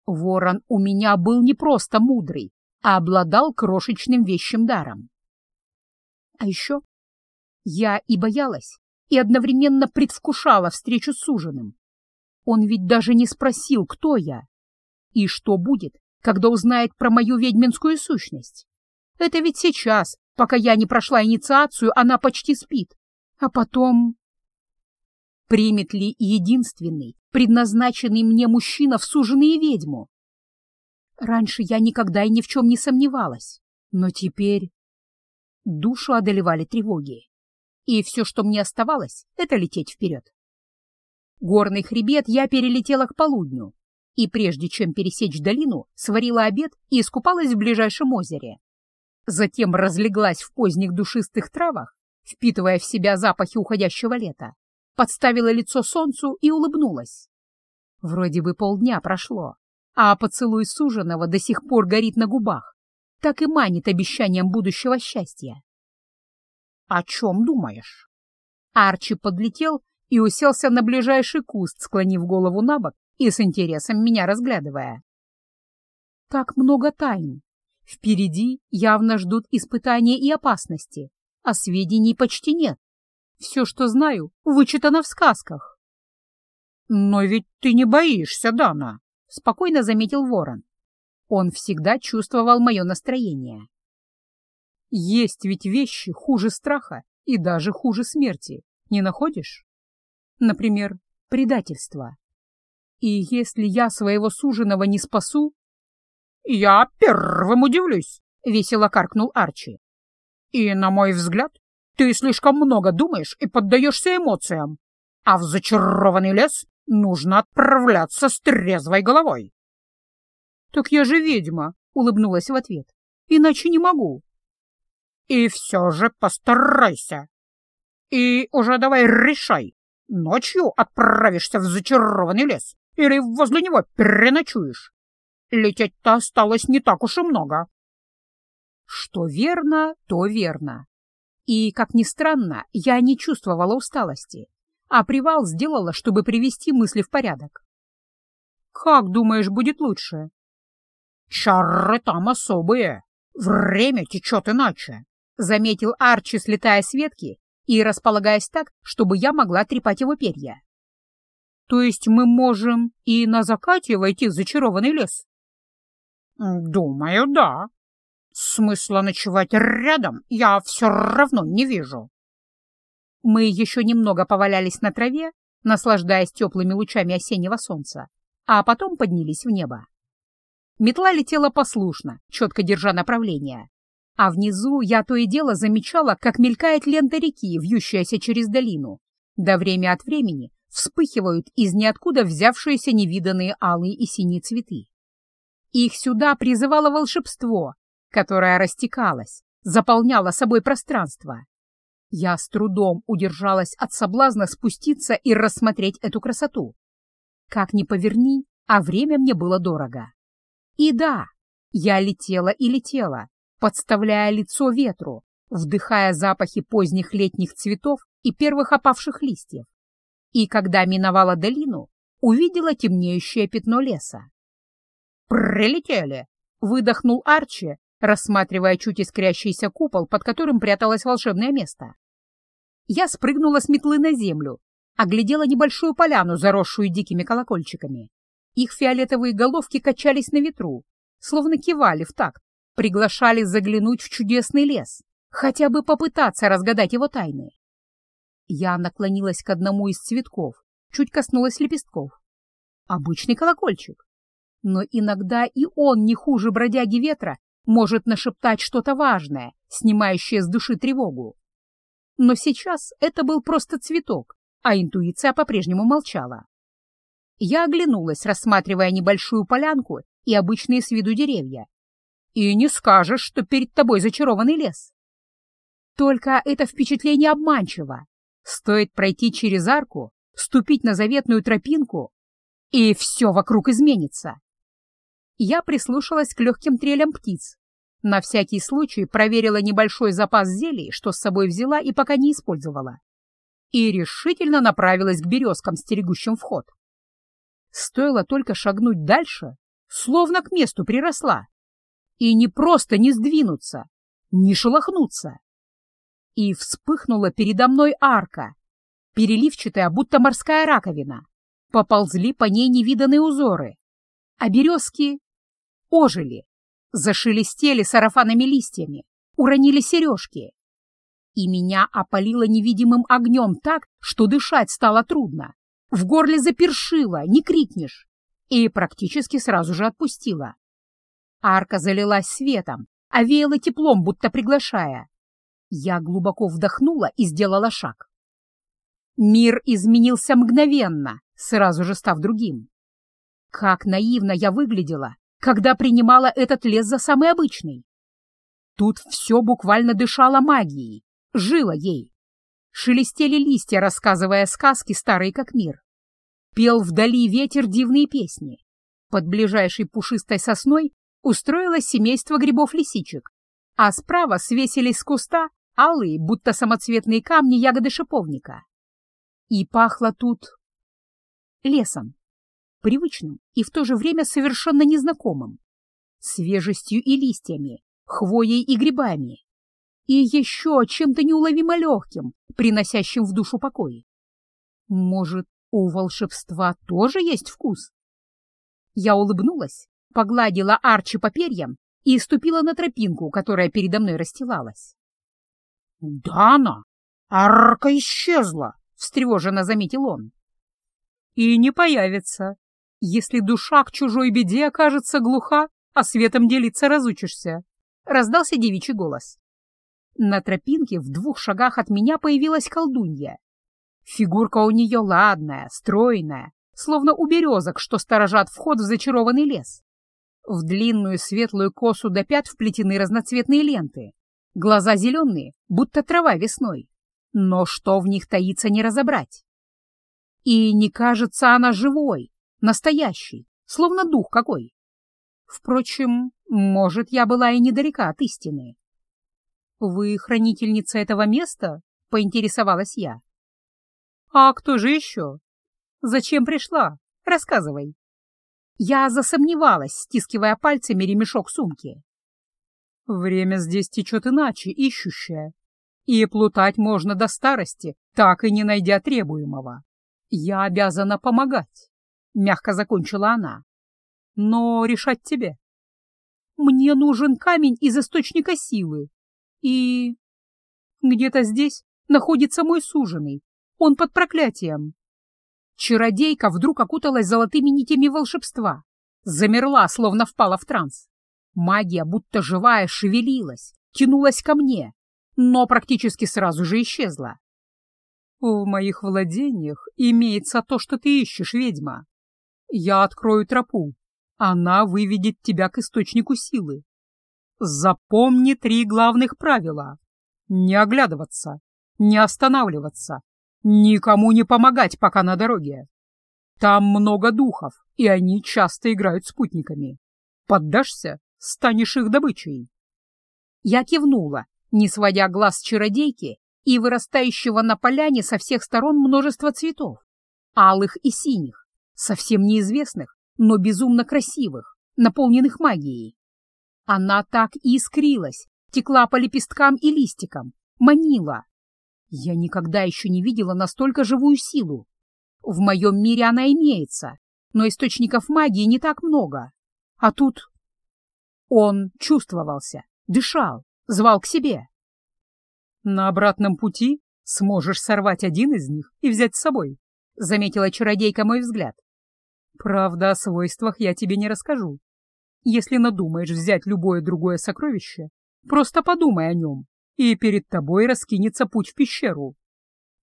Ворон у меня был не просто мудрый, а обладал крошечным вещим даром. А еще я и боялась, и одновременно предвкушала встречу с ужином. Он ведь даже не спросил, кто я. И что будет, когда узнает про мою ведьминскую сущность? Это ведь сейчас, пока я не прошла инициацию, она почти спит. А потом... Примет ли единственный, предназначенный мне мужчина в суженые ведьму? Раньше я никогда и ни в чем не сомневалась, но теперь... Душу одолевали тревоги, и все, что мне оставалось, это лететь вперед. Горный хребет я перелетела к полудню, и прежде чем пересечь долину, сварила обед и искупалась в ближайшем озере. Затем разлеглась в поздних душистых травах, впитывая в себя запахи уходящего лета, подставила лицо солнцу и улыбнулась. Вроде бы полдня прошло, а поцелуй суженого до сих пор горит на губах, так и манит обещанием будущего счастья. «О чем думаешь?» Арчи подлетел и уселся на ближайший куст, склонив голову на бок и с интересом меня разглядывая. Так много тайн. Впереди явно ждут испытания и опасности, а сведений почти нет. Все, что знаю, вычитано в сказках. «Но ведь ты не боишься, Дана», — спокойно заметил ворон. Он всегда чувствовал мое настроение. Есть ведь вещи хуже страха и даже хуже смерти, не находишь? Например, предательство. И если я своего суженого не спасу... — Я первым удивлюсь, — весело каркнул Арчи. — И, на мой взгляд, ты слишком много думаешь и поддаешься эмоциям, а в зачарованный лес нужно отправляться с трезвой головой. — Так я же ведьма, — улыбнулась в ответ, — иначе не могу. — И все же постарайся. И уже давай решай, ночью отправишься в зачарованный лес или возле него переночуешь? Лететь-то осталось не так уж и много. Что верно, то верно. И, как ни странно, я не чувствовала усталости, а привал сделала, чтобы привести мысли в порядок. Как думаешь, будет лучше? Чары там особые. Время течет иначе, — заметил Арчи, слетая с ветки и располагаясь так, чтобы я могла трепать его перья. То есть мы можем и на закате войти в зачарованный лес? Думаю, да. Смысла ночевать рядом я все равно не вижу. Мы еще немного повалялись на траве, наслаждаясь теплыми лучами осеннего солнца, а потом поднялись в небо. Метла летела послушно, четко держа направление, а внизу я то и дело замечала, как мелькает лента реки, вьющаяся через долину, да время от времени вспыхивают из ниоткуда взявшиеся невиданные алые и синие цветы. Их сюда призывало волшебство, которое растекалось, заполняло собой пространство. Я с трудом удержалась от соблазна спуститься и рассмотреть эту красоту. Как ни поверни, а время мне было дорого. И да, я летела и летела, подставляя лицо ветру, вдыхая запахи поздних летних цветов и первых опавших листьев и, когда миновала долину, увидела темнеющее пятно леса. «Прилетели!» — выдохнул Арчи, рассматривая чуть искрящийся купол, под которым пряталось волшебное место. Я спрыгнула с метлы на землю, оглядела небольшую поляну, заросшую дикими колокольчиками. Их фиолетовые головки качались на ветру, словно кивали в такт, приглашали заглянуть в чудесный лес, хотя бы попытаться разгадать его тайны. Я наклонилась к одному из цветков, чуть коснулась лепестков. Обычный колокольчик. Но иногда и он, не хуже бродяги ветра, может нашептать что-то важное, снимающее с души тревогу. Но сейчас это был просто цветок, а интуиция по-прежнему молчала. Я оглянулась, рассматривая небольшую полянку и обычные с виду деревья. И не скажешь, что перед тобой зачарованный лес. Только это впечатление обманчиво. Стоит пройти через арку, ступить на заветную тропинку, и все вокруг изменится. Я прислушалась к легким трелям птиц. На всякий случай проверила небольшой запас зелий, что с собой взяла и пока не использовала. И решительно направилась к березкам, стерегущим вход. Стоило только шагнуть дальше, словно к месту приросла. И не просто не сдвинуться, не шелохнуться. И вспыхнула передо мной арка, переливчатая, будто морская раковина. Поползли по ней невиданные узоры, а березки ожили, зашелестели сарафанами листьями, уронили сережки. И меня опалило невидимым огнем так, что дышать стало трудно. В горле запершило, не крикнешь. И практически сразу же отпустила. Арка залилась светом, а веяла теплом, будто приглашая. Я глубоко вдохнула и сделала шаг. Мир изменился мгновенно, сразу же став другим. Как наивно я выглядела, когда принимала этот лес за самый обычный. Тут все буквально дышало магией, жило ей. Шелестели листья, рассказывая сказки, старые как мир. Пел вдали ветер дивные песни. Под ближайшей пушистой сосной устроилось семейство грибов-лисичек, а справа свесились с куста алые, будто самоцветные камни ягоды шиповника. И пахло тут лесом, привычным и в то же время совершенно незнакомым, свежестью и листьями, хвоей и грибами, и еще чем-то неуловимо легким, приносящим в душу покой. Может, у волшебства тоже есть вкус? Я улыбнулась, погладила Арчи по перьям и ступила на тропинку, которая передо мной расстилалась. — Дана, арка исчезла! — встревоженно заметил он. — И не появится, если душа к чужой беде окажется глуха, а светом делиться разучишься, — раздался девичий голос. На тропинке в двух шагах от меня появилась колдунья. Фигурка у нее ладная, стройная, словно у березок, что сторожат вход в зачарованный лес. В длинную светлую косу до пят вплетены разноцветные ленты. Глаза зеленые, будто трава весной. Но что в них таится, не разобрать. И не кажется она живой, настоящий, словно дух какой. Впрочем, может, я была и недалека от истины. «Вы хранительница этого места?» — поинтересовалась я. «А кто же еще? Зачем пришла? Рассказывай». Я засомневалась, стискивая пальцами ремешок сумки. «Время здесь течет иначе, ищущее, и плутать можно до старости, так и не найдя требуемого. Я обязана помогать. — мягко закончила она. «Но решать тебе. Мне нужен камень из источника силы. И... где-то здесь находится мой суженый. Он под проклятием». Чародейка вдруг окуталась золотыми нитями волшебства. Замерла, словно впала в транс. Магия, будто живая, шевелилась, тянулась ко мне, но практически сразу же исчезла. «В моих владениях имеется то, что ты ищешь, ведьма», я открою тропу. Она выведет тебя к источнику силы. Запомни три главных правила. Не оглядываться, не останавливаться, никому не помогать, пока на дороге. Там много духов, и они часто играют спутниками. Поддашься, станешь их добычей. Я кивнула, не сводя глаз с чародейки и вырастающего на поляне со всех сторон множество цветов, алых и синих совсем неизвестных, но безумно красивых, наполненных магией. Она так и искрилась, текла по лепесткам и листикам, манила. Я никогда еще не видела настолько живую силу. В моем мире она имеется, но источников магии не так много. А тут он чувствовался, дышал, звал к себе. На обратном пути сможешь сорвать один из них и взять с собой, заметила чародейка мой взгляд. Правда, о свойствах я тебе не расскажу. Если надумаешь взять любое другое сокровище, просто подумай о нем, и перед тобой раскинется путь в пещеру.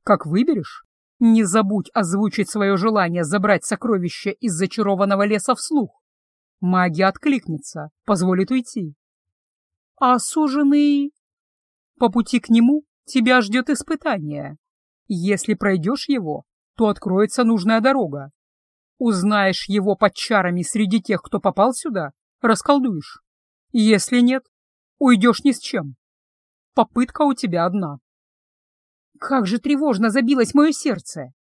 Как выберешь, не забудь озвучить свое желание забрать сокровище из зачарованного леса вслух. Магия откликнется, позволит уйти. А суженый... По пути к нему тебя ждет испытание. Если пройдешь его, то откроется нужная дорога. Узнаешь его под чарами среди тех, кто попал сюда, расколдуешь. Если нет, уйдешь ни с чем. Попытка у тебя одна. Как же тревожно забилось мое сердце.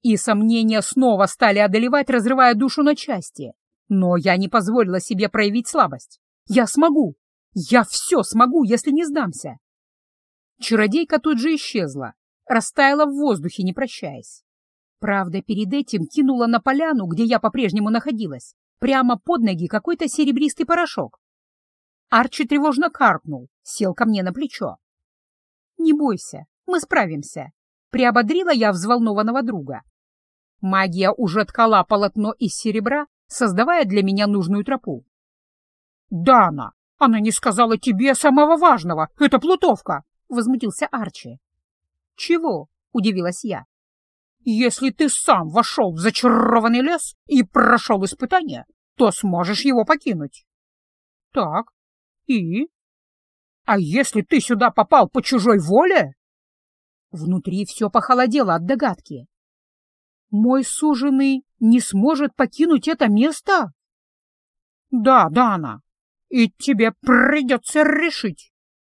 И сомнения снова стали одолевать, разрывая душу на части. Но я не позволила себе проявить слабость. Я смогу. Я все смогу, если не сдамся. Чародейка тут же исчезла, растаяла в воздухе, не прощаясь. Правда, перед этим кинула на поляну, где я по-прежнему находилась, прямо под ноги какой-то серебристый порошок. Арчи тревожно каркнул, сел ко мне на плечо. «Не бойся, мы справимся», — приободрила я взволнованного друга. Магия уже ткала полотно из серебра, создавая для меня нужную тропу. «Дана, она не сказала тебе самого важного, это плутовка!» — возмутился Арчи. «Чего?» — удивилась я. «Если ты сам вошел в зачарованный лес и прошел испытание, то сможешь его покинуть». «Так, и?» «А если ты сюда попал по чужой воле?» Внутри все похолодело от догадки. «Мой суженый не сможет покинуть это место?» «Да, Дана, и тебе придется решить,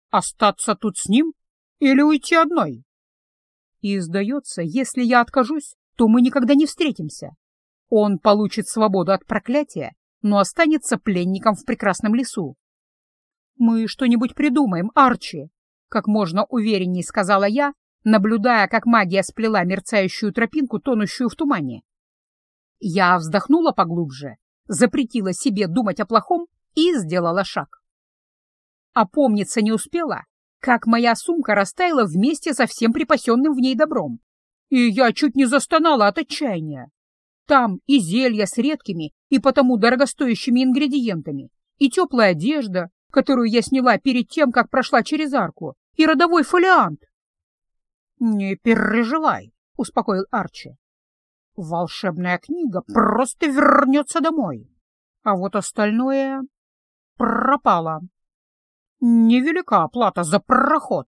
остаться тут с ним или уйти одной. И, сдается, если я откажусь, то мы никогда не встретимся. Он получит свободу от проклятия, но останется пленником в прекрасном лесу. «Мы что-нибудь придумаем, Арчи», — как можно уверенней сказала я, наблюдая, как магия сплела мерцающую тропинку, тонущую в тумане. Я вздохнула поглубже, запретила себе думать о плохом и сделала шаг. Опомниться не успела, как моя сумка растаяла вместе со всем припасенным в ней добром. И я чуть не застонала от отчаяния. Там и зелья с редкими и потому дорогостоящими ингредиентами, и теплая одежда, которую я сняла перед тем, как прошла через арку, и родовой фолиант. «Не переживай», — успокоил Арчи. «Волшебная книга просто вернется домой, а вот остальное пропало. Невелика оплата за проход.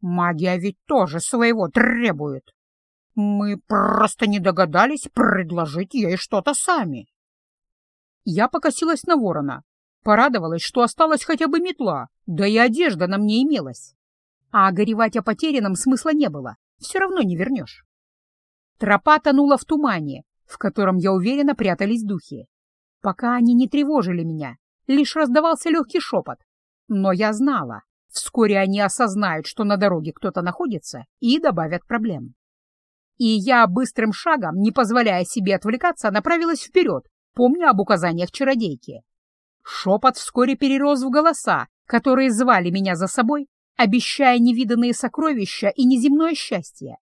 Магия ведь тоже своего требует. Мы просто не догадались предложить ей что-то сами. Я покосилась на ворона, порадовалась, что осталась хотя бы метла, да и одежда на мне имелась. А горевать о потерянном смысла не было, все равно не вернешь. Тропа тонула в тумане, в котором, я уверенно, прятались духи. Пока они не тревожили меня, лишь раздавался легкий шепот. Но я знала, вскоре они осознают, что на дороге кто-то находится, и добавят проблем. И я быстрым шагом, не позволяя себе отвлекаться, направилась вперед, помня об указаниях чародейки. Шепот вскоре перерос в голоса, которые звали меня за собой, обещая невиданные сокровища и неземное счастье.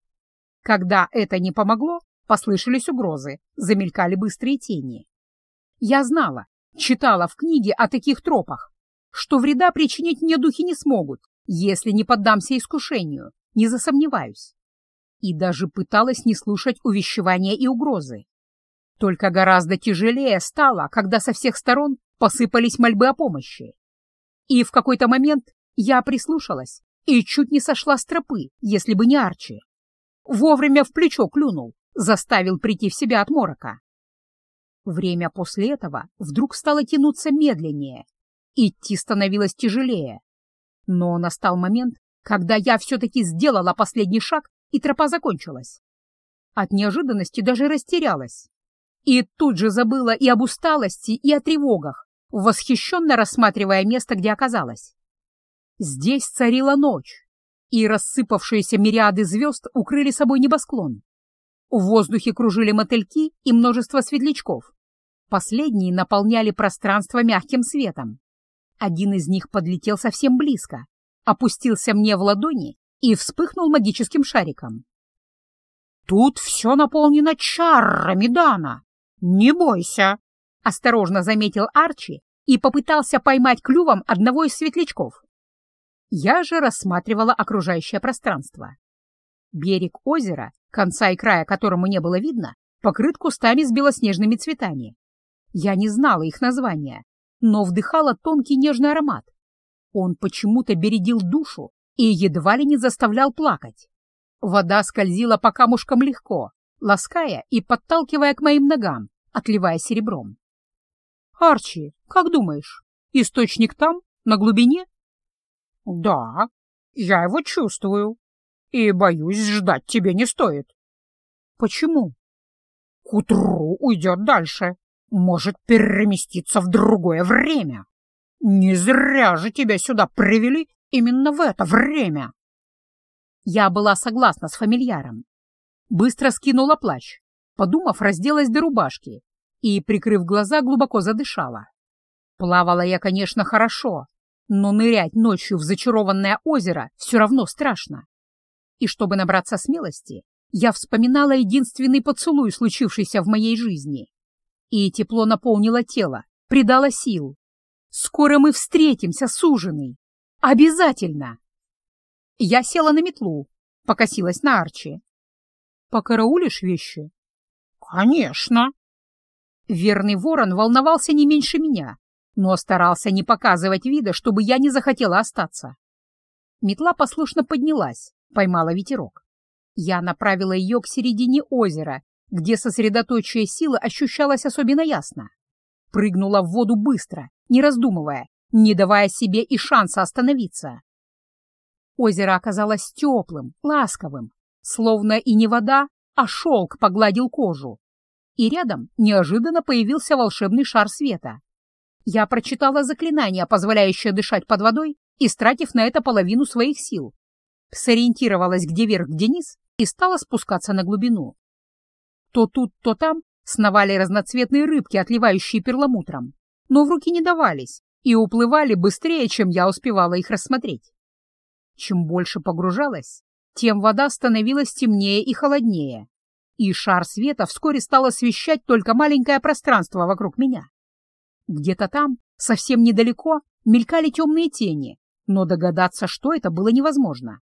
Когда это не помогло, послышались угрозы, замелькали быстрые тени. Я знала, Читала в книге о таких тропах, что вреда причинить мне духи не смогут, если не поддамся искушению, не засомневаюсь. И даже пыталась не слушать увещевания и угрозы. Только гораздо тяжелее стало, когда со всех сторон посыпались мольбы о помощи. И в какой-то момент я прислушалась и чуть не сошла с тропы, если бы не Арчи. Вовремя в плечо клюнул, заставил прийти в себя от морока. Время после этого вдруг стало тянуться медленнее, идти становилось тяжелее. Но настал момент, когда я все-таки сделала последний шаг, и тропа закончилась. От неожиданности даже растерялась. И тут же забыла и об усталости, и о тревогах, восхищенно рассматривая место, где оказалась. Здесь царила ночь, и рассыпавшиеся мириады звезд укрыли собой небосклон. В воздухе кружили мотыльки и множество светлячков. Последние наполняли пространство мягким светом. Один из них подлетел совсем близко, опустился мне в ладони и вспыхнул магическим шариком. «Тут все наполнено чарами, Дана! Не бойся!» — осторожно заметил Арчи и попытался поймать клювом одного из светлячков. Я же рассматривала окружающее пространство. Берег озера, конца и края которому не было видно, покрыт кустами с белоснежными цветами. Я не знала их названия, но вдыхала тонкий нежный аромат. Он почему-то бередил душу и едва ли не заставлял плакать. Вода скользила по камушкам легко, лаская и подталкивая к моим ногам, отливая серебром. Арчи, как думаешь, источник там, на глубине? Да, я его чувствую. И, боюсь, ждать тебе не стоит. Почему? К утру уйдет дальше. Может переместиться в другое время. Не зря же тебя сюда привели именно в это время. Я была согласна с фамильяром. Быстро скинула плащ, подумав, разделась до рубашки и, прикрыв глаза, глубоко задышала. Плавала я, конечно, хорошо, но нырять ночью в зачарованное озеро все равно страшно. И чтобы набраться смелости, я вспоминала единственный поцелуй, случившийся в моей жизни. И тепло наполнило тело, придало сил. Скоро мы встретимся, суженый. Обязательно! Я села на метлу, покосилась на Арчи. «Покараулишь вещи?» «Конечно!» Верный ворон волновался не меньше меня, но старался не показывать вида, чтобы я не захотела остаться. Метла послушно поднялась, поймала ветерок. Я направила ее к середине озера, где сосредоточие силы ощущалось особенно ясно. Прыгнула в воду быстро, не раздумывая, не давая себе и шанса остановиться. Озеро оказалось теплым, ласковым, словно и не вода, а шелк погладил кожу. И рядом неожиданно появился волшебный шар света. Я прочитала заклинание, позволяющее дышать под водой, истратив на это половину своих сил. Сориентировалась где вверх, где низ и стала спускаться на глубину. То тут, то там сновали разноцветные рыбки, отливающие перламутром, но в руки не давались и уплывали быстрее, чем я успевала их рассмотреть. Чем больше погружалась, тем вода становилась темнее и холоднее, и шар света вскоре стал освещать только маленькое пространство вокруг меня. Где-то там, совсем недалеко, мелькали темные тени, но догадаться, что это, было невозможно.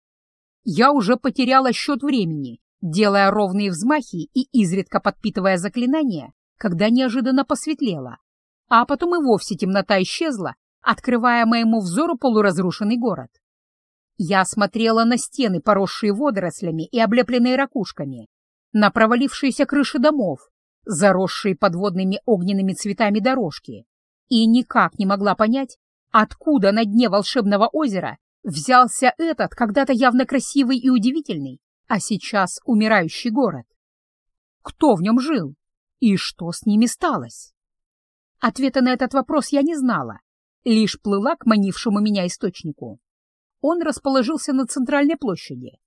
Я уже потеряла счет времени, делая ровные взмахи и изредка подпитывая заклинания, когда неожиданно посветлело, а потом и вовсе темнота исчезла, открывая моему взору полуразрушенный город. Я смотрела на стены, поросшие водорослями и облепленные ракушками, на провалившиеся крыши домов, заросшие подводными огненными цветами дорожки, и никак не могла понять, откуда на дне волшебного озера взялся этот когда-то явно красивый и удивительный, а сейчас умирающий город. Кто в нем жил и что с ними сталось? Ответа на этот вопрос я не знала, лишь плыла к манившему меня источнику. Он расположился на центральной площади.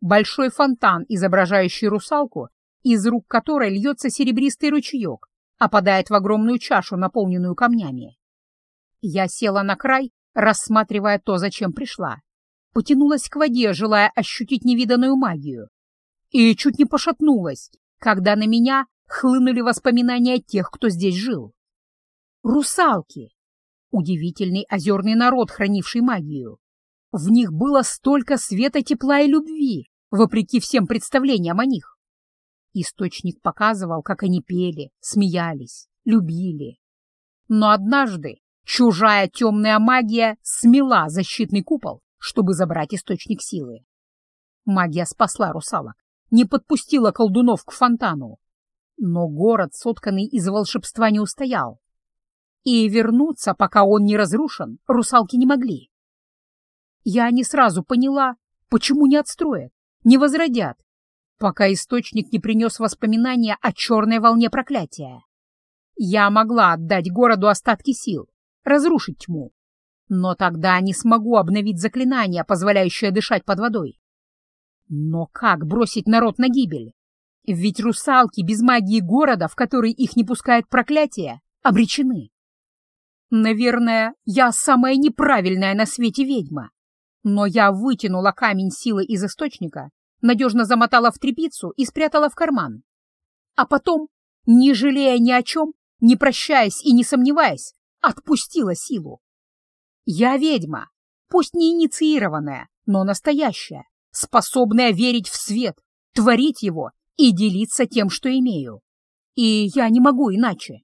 Большой фонтан, изображающий русалку, из рук которой льется серебристый ручеек, опадает в огромную чашу, наполненную камнями. Я села на край, рассматривая то, зачем пришла. Потянулась к воде, желая ощутить невиданную магию. И чуть не пошатнулась, когда на меня хлынули воспоминания тех, кто здесь жил. Русалки! Удивительный озерный народ, хранивший магию. В них было столько света, тепла и любви, вопреки всем представлениям о них. Источник показывал, как они пели, смеялись, любили. Но однажды чужая темная магия смела защитный купол, чтобы забрать источник силы. Магия спасла русалок, не подпустила колдунов к фонтану. Но город, сотканный из волшебства, не устоял. И вернуться, пока он не разрушен, русалки не могли. Я не сразу поняла, почему не отстроят, не возродят, пока источник не принес воспоминания о черной волне проклятия. Я могла отдать городу остатки сил, разрушить тьму, но тогда не смогу обновить заклинание, позволяющее дышать под водой. Но как бросить народ на гибель? Ведь русалки без магии города, в который их не пускает проклятие, обречены. Наверное, я самая неправильная на свете ведьма. Но я вытянула камень силы из источника, надежно замотала в тряпицу и спрятала в карман. А потом, не жалея ни о чем, не прощаясь и не сомневаясь, отпустила силу. Я ведьма, пусть не инициированная, но настоящая, способная верить в свет, творить его и делиться тем, что имею. И я не могу иначе.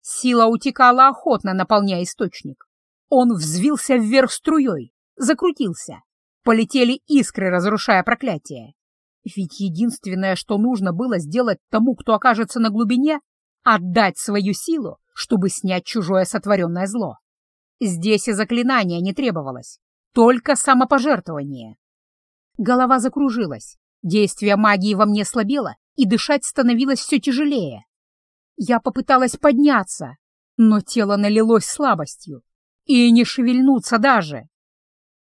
Сила утекала охотно, наполняя источник. Он взвился вверх струей, закрутился. Полетели искры, разрушая проклятие. Ведь единственное, что нужно было сделать тому, кто окажется на глубине, Отдать свою силу, чтобы снять чужое сотворенное зло. Здесь и заклинания не требовалось, только самопожертвование. Голова закружилась, действие магии во мне слабело, и дышать становилось все тяжелее. Я попыталась подняться, но тело налилось слабостью, и не шевельнуться даже.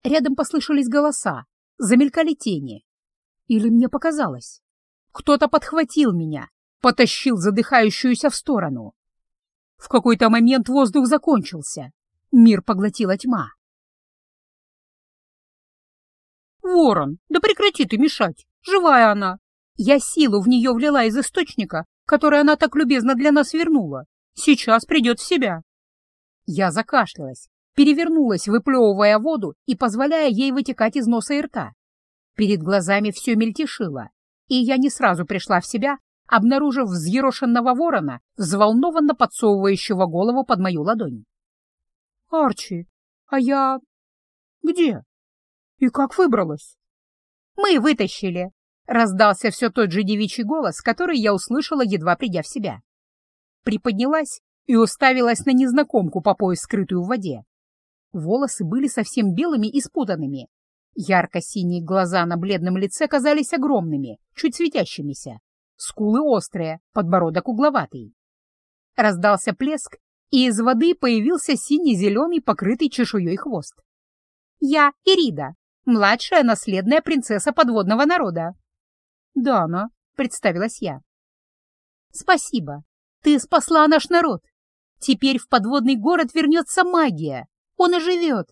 Рядом послышались голоса, замелькали тени. Или мне показалось? Кто-то подхватил меня, потащил задыхающуюся в сторону. В какой-то момент воздух закончился. Мир поглотила тьма. «Ворон, да прекрати ты мешать! Живая она! Я силу в нее влила из источника, который она так любезно для нас вернула. Сейчас придет в себя!» Я закашлялась, перевернулась, выплевывая воду и позволяя ей вытекать из носа и рта. Перед глазами все мельтешило, и я не сразу пришла в себя, обнаружив взъерошенного ворона, взволнованно подсовывающего голову под мою ладонь. «Арчи, а я... где? И как выбралась?» «Мы вытащили!» — раздался все тот же девичий голос, который я услышала, едва придя в себя. Приподнялась и уставилась на незнакомку по пояс скрытую в воде. Волосы были совсем белыми и спутанными, Ярко-синие глаза на бледном лице казались огромными, чуть светящимися. Скулы острые, подбородок угловатый. Раздался плеск, и из воды появился синий-зеленый, покрытый чешуей хвост. «Я Ирида, младшая наследная принцесса подводного народа». «Дана», — представилась я. «Спасибо. Ты спасла наш народ. Теперь в подводный город вернется магия. Он оживет.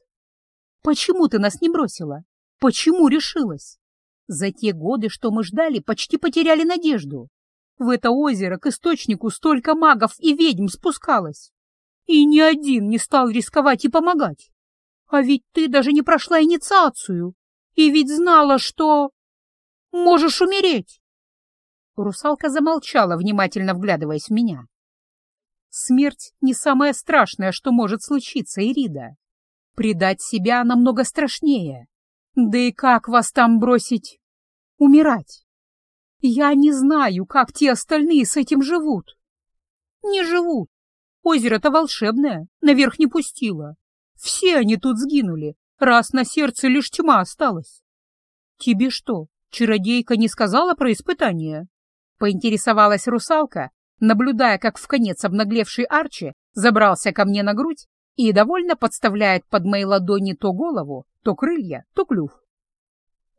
Почему ты нас не бросила? Почему решилась? За те годы, что мы ждали, почти потеряли надежду. В это озеро к источнику столько магов и ведьм спускалось. И ни один не стал рисковать и помогать. А ведь ты даже не прошла инициацию. И ведь знала, что... Можешь умереть. Русалка замолчала, внимательно вглядываясь в меня. Смерть не самое страшное, что может случиться, Ирида. Предать себя намного страшнее. Да и как вас там бросить? Умирать? Я не знаю, как те остальные с этим живут. Не живут. Озеро-то волшебное, наверх не пустило. Все они тут сгинули, раз на сердце лишь тьма осталась. Тебе что, чародейка не сказала про испытание? Поинтересовалась русалка, наблюдая, как в конец обнаглевший Арчи забрался ко мне на грудь и довольно подставляет под мои ладони то голову, то крылья, то клюв.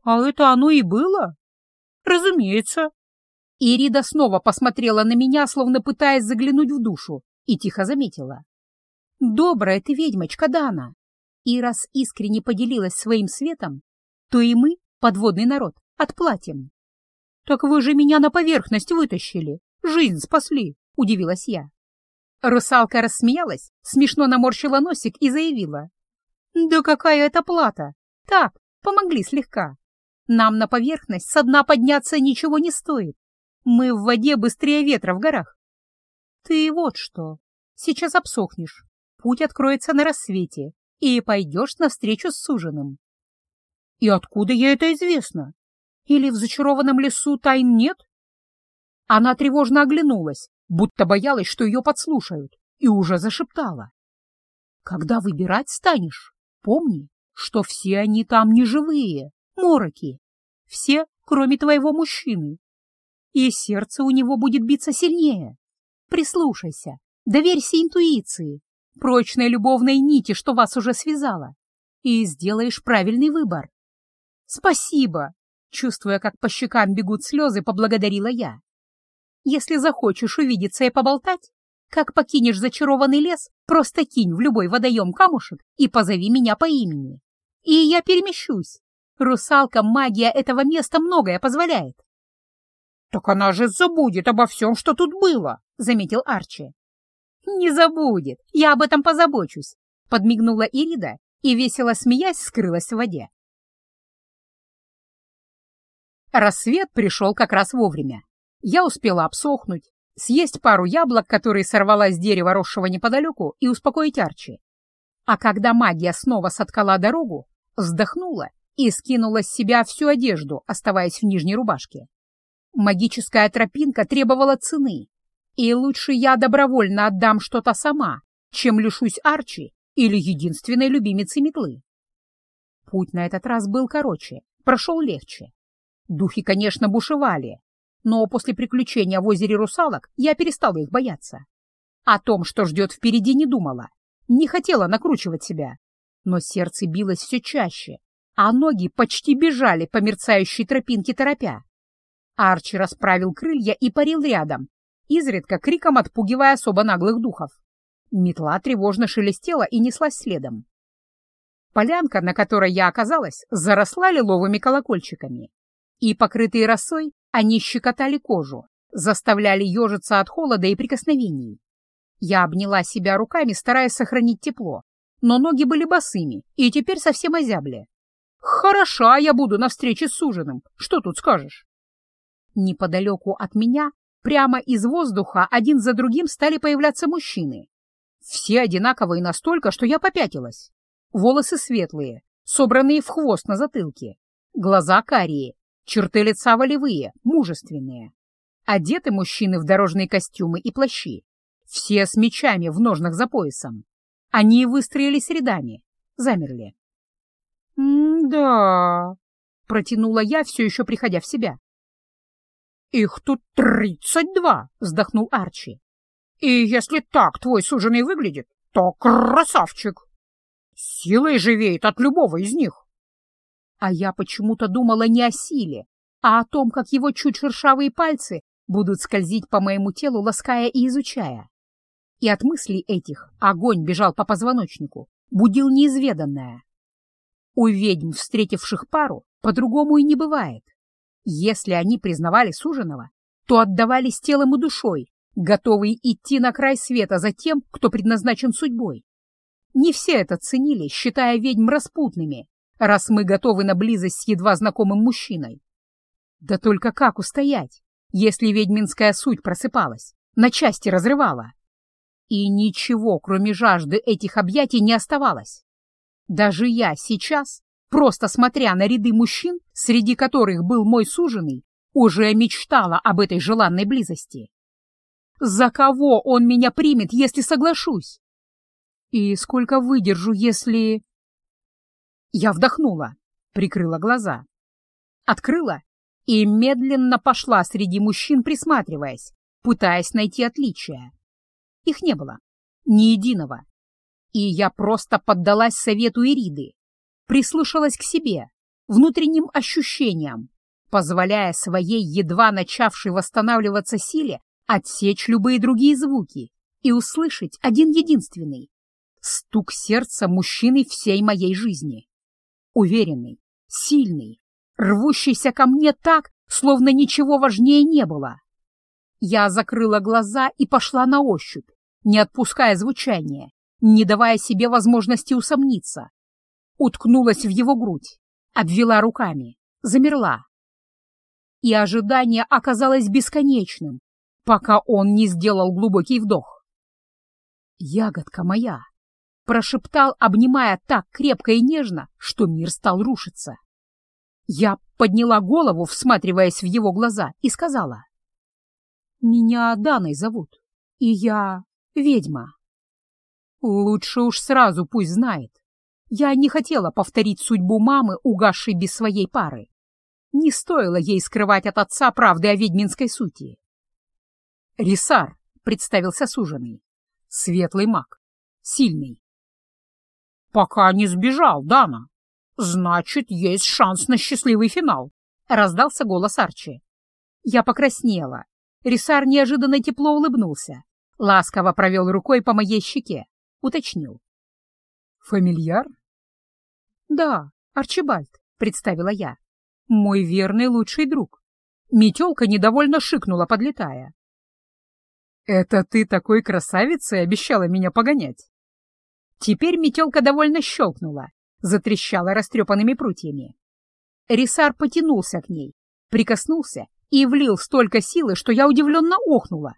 А это оно и было? Разумеется. Ирида снова посмотрела на меня, словно пытаясь заглянуть в душу, и тихо заметила. Добрая ты ведьмочка, Дана. И раз искренне поделилась своим светом, то и мы, подводный народ, отплатим. Так вы же меня на поверхность вытащили, жизнь спасли, удивилась я. Русалка рассмеялась, смешно наморщила носик и заявила. «Да какая это плата? Так, помогли слегка. Нам на поверхность со дна подняться ничего не стоит. Мы в воде быстрее ветра в горах. Ты вот что, сейчас обсохнешь, путь откроется на рассвете, и пойдешь навстречу с суженым. И откуда я это известно? Или в зачарованном лесу тайн нет? Она тревожно оглянулась, будто боялась, что ее подслушают, и уже зашептала. Когда выбирать станешь, Помни, что все они там не живые, мороки. Все, кроме твоего мужчины. И сердце у него будет биться сильнее. Прислушайся, доверься интуиции, прочной любовной нити, что вас уже связала, и сделаешь правильный выбор. Спасибо, чувствуя, как по щекам бегут слезы, поблагодарила я. Если захочешь увидеться и поболтать, как покинешь зачарованный лес, просто кинь в любой водоем камушек и позови меня по имени. И я перемещусь. Русалкам магия этого места многое позволяет. — Так она же забудет обо всем, что тут было, — заметил Арчи. — Не забудет, я об этом позабочусь, — подмигнула Ирида и, весело смеясь, скрылась в воде. Рассвет пришел как раз вовремя. Я успела обсохнуть, съесть пару яблок, которые сорвала с дерева, росшего неподалеку, и успокоить Арчи. А когда магия снова соткала дорогу, вздохнула и скинула с себя всю одежду, оставаясь в нижней рубашке. Магическая тропинка требовала цены, И лучше я добровольно отдам что-то сама, чем лишусь Арчи или единственной любимицы метлы. Путь на этот раз был короче, прошел легче. Духи, конечно, бушевали, но после приключения в озере русалок я перестала их бояться. О том, что ждет впереди, не думала, не хотела накручивать себя, но сердце билось все чаще, а ноги почти бежали по мерцающей тропинке торопя. Арчи расправил крылья и парил рядом, изредка криком отпугивая особо наглых духов. Метла тревожно шелестела и неслась следом. Полянка, на которой я оказалась, заросла лиловыми колокольчиками, и, покрытые росой, они щекотали кожу, заставляли ежиться от холода и прикосновений. Я обняла себя руками, стараясь сохранить тепло, но ноги были босыми и теперь совсем озябли. Хороша я буду на встрече с ужином, что тут скажешь? Неподалеку от меня, прямо из воздуха, один за другим стали появляться мужчины. Все одинаковые настолько, что я попятилась. Волосы светлые, собранные в хвост на затылке, глаза карие, черты лица волевые, мужественные. Одеты мужчины в дорожные костюмы и плащи, все с мечами в ножнах за поясом. Они выстроились рядами, замерли. «Да», — протянула я, все еще приходя в себя. «Их тут тридцать два», — вздохнул Арчи. «И если так твой суженый выглядит, то красавчик! Силой живеет от любого из них!» А я почему-то думала не о силе, а о том, как его чуть шершавые пальцы будут скользить по моему телу, лаская и изучая. И от мыслей этих огонь бежал по позвоночнику, будил неизведанное. У ведьм, встретивших пару, по-другому и не бывает. Если они признавали суженого, то отдавались телом и душой, готовые идти на край света за тем, кто предназначен судьбой. Не все это ценили, считая ведьм распутными, раз мы готовы на близость с едва знакомым мужчиной. Да только как устоять, если ведьминская суть просыпалась, на части разрывала? И ничего, кроме жажды этих объятий, не оставалось. Даже я сейчас, просто смотря на ряды мужчин, среди которых был мой суженый, уже мечтала об этой желанной близости. За кого он меня примет, если соглашусь? И сколько выдержу, если... Я вдохнула, прикрыла глаза. Открыла и медленно пошла среди мужчин, присматриваясь, пытаясь найти отличия. Их не было. Ни единого. И я просто поддалась совету Ириды, прислушалась к себе, внутренним ощущениям, позволяя своей едва начавшей восстанавливаться силе отсечь любые другие звуки и услышать один единственный — стук сердца мужчины всей моей жизни. Уверенный, сильный, рвущийся ко мне так, словно ничего важнее не было. Я закрыла глаза и пошла на ощупь, не отпуская звучания, не давая себе возможности усомниться. Уткнулась в его грудь, обвела руками, замерла. И ожидание оказалось бесконечным, пока он не сделал глубокий вдох. «Ягодка моя!» — прошептал, обнимая так крепко и нежно, что мир стал рушиться. Я подняла голову, всматриваясь в его глаза, и сказала. «Меня Даной зовут, и я ведьма. Лучше уж сразу пусть знает. Я не хотела повторить судьбу мамы, угасшей без своей пары. Не стоило ей скрывать от отца правды о ведьминской сути. «Рисар», — представился суженый, — «светлый маг, сильный». «Пока не сбежал, Дана. Значит, есть шанс на счастливый финал», — раздался голос Арчи. Я покраснела. Рисар неожиданно тепло улыбнулся. Ласково провел рукой по моей щеке, уточнил. «Фамильяр?» «Да, Арчибальд», — представила я. «Мой верный лучший друг». Метелка недовольно шикнула, подлетая. «Это ты такой красавицей обещала меня погонять?» Теперь метелка довольно щелкнула, затрещала растрепанными прутьями. Рисар потянулся к ней, прикоснулся и влил столько силы, что я удивленно охнула.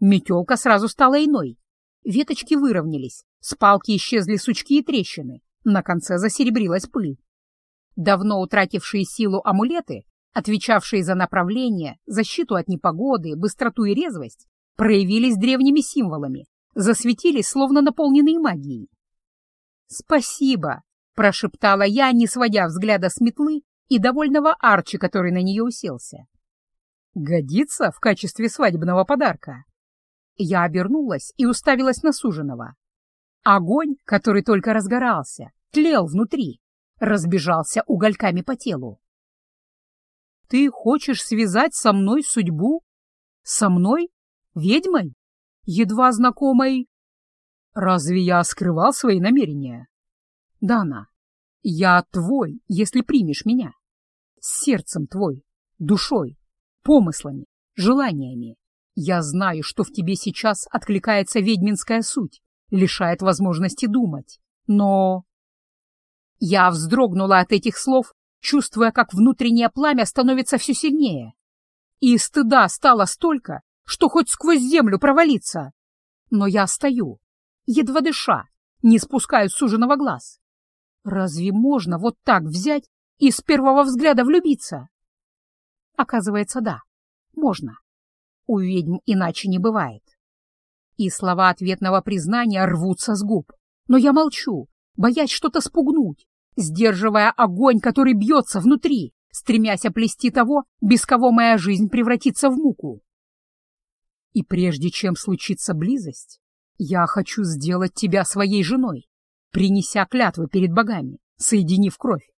Метелка сразу стала иной. Веточки выровнялись, с палки исчезли сучки и трещины, на конце засеребрилась пыль. Давно утратившие силу амулеты, отвечавшие за направление, защиту от непогоды, быстроту и резвость, проявились древними символами, засветились, словно наполненные магией. «Спасибо», — прошептала я, не сводя взгляда с метлы и довольного Арчи, который на нее уселся. «Годится в качестве свадебного подарка». Я обернулась и уставилась на суженого. Огонь, который только разгорался, тлел внутри, разбежался угольками по телу. «Ты хочешь связать со мной судьбу? Со мной? Ведьмой? Едва знакомой?» «Разве я скрывал свои намерения?» «Дана, я твой, если примешь меня. Сердцем твой, душой, помыслами, желаниями. Я знаю, что в тебе сейчас откликается ведьминская суть, лишает возможности думать. Но я вздрогнула от этих слов, чувствуя, как внутреннее пламя становится все сильнее. И стыда стало столько, что хоть сквозь землю провалиться. Но я стою, едва дыша, не спускаю суженого глаз. Разве можно вот так взять и с первого взгляда влюбиться? Оказывается, да, можно. У ведьм иначе не бывает. И слова ответного признания рвутся с губ. Но я молчу, боясь что-то спугнуть, сдерживая огонь, который бьется внутри, стремясь оплести того, без кого моя жизнь превратится в муку. И прежде чем случится близость, я хочу сделать тебя своей женой, принеся клятвы перед богами, соединив кровь.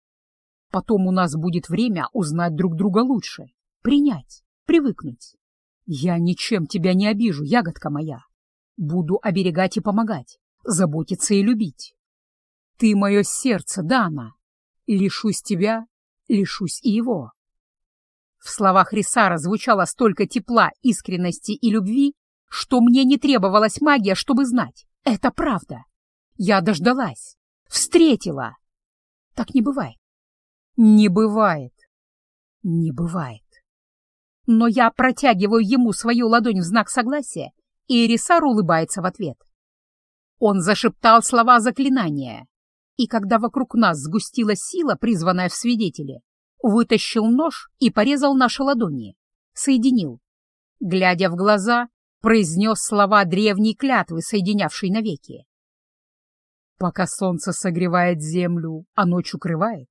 Потом у нас будет время узнать друг друга лучше, принять, привыкнуть. Я ничем тебя не обижу, ягодка моя. Буду оберегать и помогать, заботиться и любить. Ты мое сердце, Дана. Лишусь тебя, лишусь и его. В словах Рисара звучало столько тепла, искренности и любви, что мне не требовалась магия, чтобы знать. Это правда. Я дождалась, встретила. Так не бывает. Не бывает. Не бывает. Но я протягиваю ему свою ладонь в знак согласия, и Рисар улыбается в ответ. Он зашептал слова заклинания и когда вокруг нас сгустилась сила, призванная в свидетели, вытащил нож и порезал наши ладони, соединил. Глядя в глаза, произнес слова древней клятвы, соединявшей навеки. Пока солнце согревает землю, а ночь укрывает,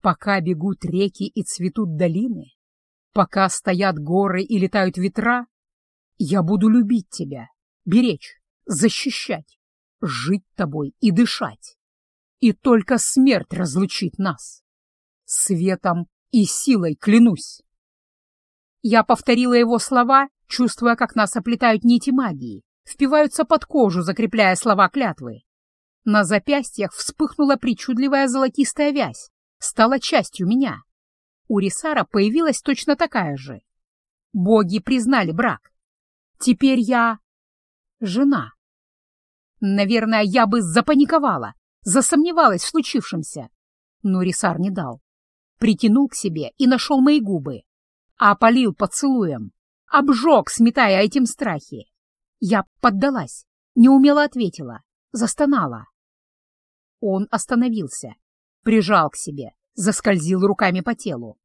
пока бегут реки и цветут долины, пока стоят горы и летают ветра, я буду любить тебя, беречь, защищать, жить тобой и дышать и только смерть разлучит нас. Светом и силой клянусь. Я повторила его слова, чувствуя, как нас оплетают нити магии, впиваются под кожу, закрепляя слова клятвы. На запястьях вспыхнула причудливая золотистая вязь, стала частью меня. У Рисара появилась точно такая же. Боги признали брак. Теперь я... жена. Наверное, я бы запаниковала, засомневалась в случившемся. Но Рисар не дал. Притянул к себе и нашел мои губы. Опалил поцелуем. Обжег, сметая этим страхи. Я поддалась, неумело ответила, застонала. Он остановился, прижал к себе, заскользил руками по телу.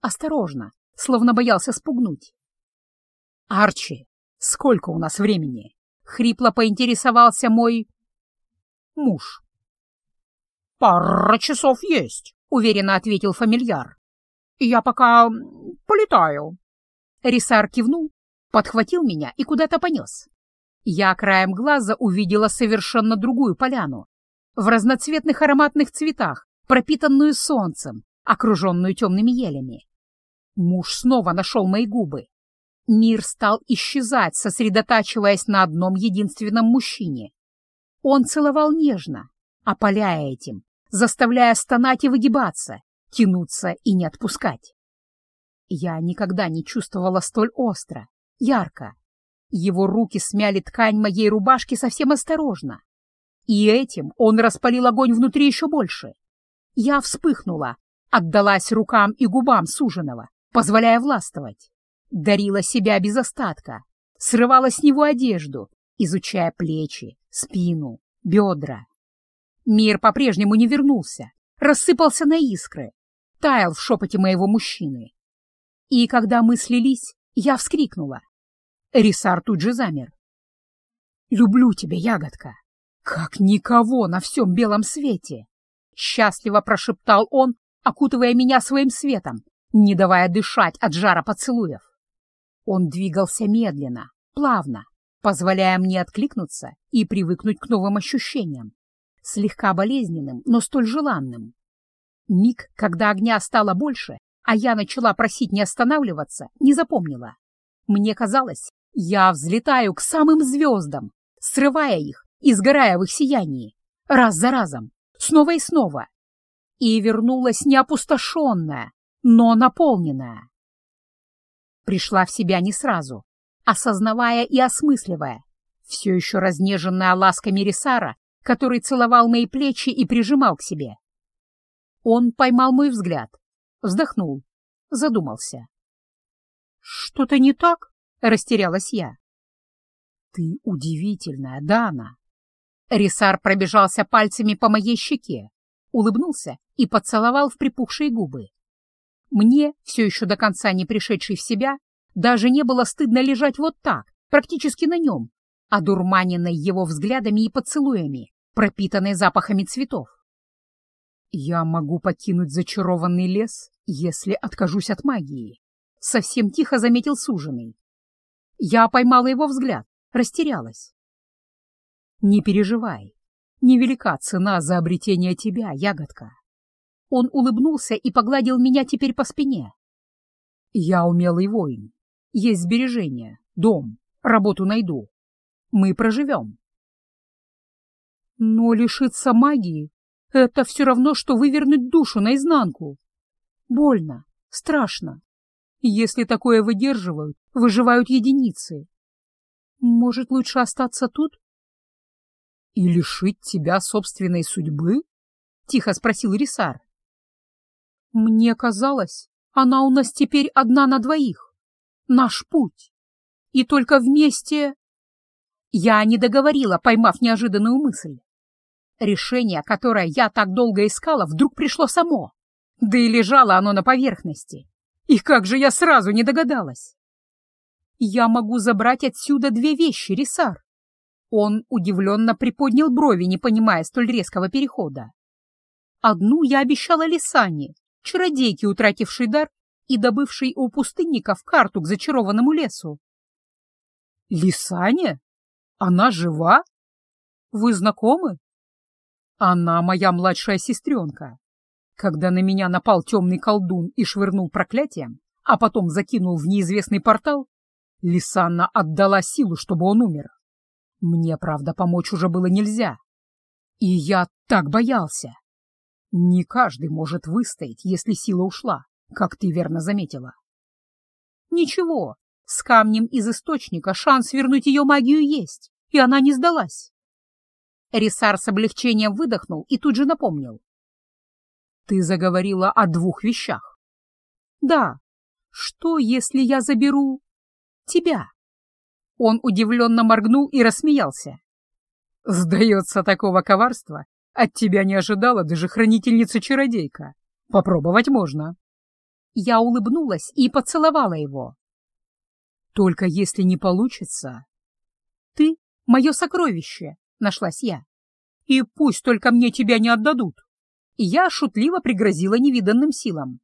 Осторожно, словно боялся спугнуть. «Арчи, сколько у нас времени?» — хрипло поинтересовался мой муж. «Пара часов есть», — уверенно ответил фамильяр. «Я пока полетаю». Рисар кивнул, подхватил меня и куда-то понес. Я краем глаза увидела совершенно другую поляну, в разноцветных ароматных цветах, пропитанную солнцем, окруженную темными елями. Муж снова нашел мои губы. Мир стал исчезать, сосредотачиваясь на одном единственном мужчине. Он целовал нежно, опаляя этим, заставляя стонать и выгибаться, тянуться и не отпускать. Я никогда не чувствовала столь остро, ярко. Его руки смяли ткань моей рубашки совсем осторожно. И этим он распалил огонь внутри еще больше. Я вспыхнула, отдалась рукам и губам суженого, позволяя властвовать. Дарила себя без остатка, срывала с него одежду, изучая плечи, спину, бедра. Мир по-прежнему не вернулся, рассыпался на искры, таял в шепоте моего мужчины. И когда мы слились, я вскрикнула. Рисар тут же замер. «Люблю тебя, ягодка, как никого на всем белом свете!» Счастливо прошептал он, окутывая меня своим светом, не давая дышать от жара поцелуев. Он двигался медленно, плавно, позволяя мне откликнуться и привыкнуть к новым ощущениям, слегка болезненным, но столь желанным. Миг, когда огня стало больше, а я начала просить не останавливаться, не запомнила. Мне казалось, я взлетаю к самым звездам, срывая их и сгорая в их сиянии, раз за разом, снова и снова. И вернулась не опустошенная, но наполненная. Пришла в себя не сразу, осознавая и осмысливая, все еще разнеженная ласками Рисара, который целовал мои плечи и прижимал к себе. Он поймал мой взгляд, вздохнул, задумался. «Что-то не так?» — растерялась я. «Ты удивительная, Дана!» Рисар пробежался пальцами по моей щеке, улыбнулся и поцеловал в припухшие губы. Мне, все еще до конца не пришедшей в себя, даже не было стыдно лежать вот так, практически на нем, одурманенной его взглядами и поцелуями, пропитанной запахами цветов. «Я могу покинуть зачарованный лес, если откажусь от магии», — совсем тихо заметил суженый. Я поймала его взгляд, растерялась. «Не переживай, невелика цена за обретение тебя, ягодка». Он улыбнулся и погладил меня теперь по спине. «Я умелый воин, есть сбережения, дом, работу найду. Мы проживем. Но лишиться магии — это все равно, что вывернуть душу наизнанку. Больно, страшно. Если такое выдерживают, выживают единицы. Может, лучше остаться тут? — И лишить тебя собственной судьбы? — тихо спросил Рисар. — Мне казалось, она у нас теперь одна на двоих наш путь. И только вместе... Я не договорила, поймав неожиданную мысль. Решение, которое я так долго искала, вдруг пришло само. Да и лежало оно на поверхности. И как же я сразу не догадалась? Я могу забрать отсюда две вещи, Рисар. Он удивленно приподнял брови, не понимая столь резкого перехода. Одну я обещала Лисане, чародейке, утратившей дар и добывший у пустынников карту к зачарованному лесу. «Лисаня? Она жива? Вы знакомы?» «Она моя младшая сестренка. Когда на меня напал темный колдун и швырнул проклятием, а потом закинул в неизвестный портал, Лисанна отдала силу, чтобы он умер. Мне, правда, помочь уже было нельзя. И я так боялся. Не каждый может выстоять, если сила ушла как ты верно заметила. Ничего, с камнем из источника шанс вернуть ее магию есть, и она не сдалась. Рисар с облегчением выдохнул и тут же напомнил. Ты заговорила о двух вещах. Да, что, если я заберу тебя? Он удивленно моргнул и рассмеялся. Сдается, такого коварства от тебя не ожидала даже хранительница-чародейка. Попробовать можно. Я улыбнулась и поцеловала его. «Только если не получится...» «Ты — мое сокровище», — нашлась я. «И пусть только мне тебя не отдадут». И я шутливо пригрозила невиданным силам.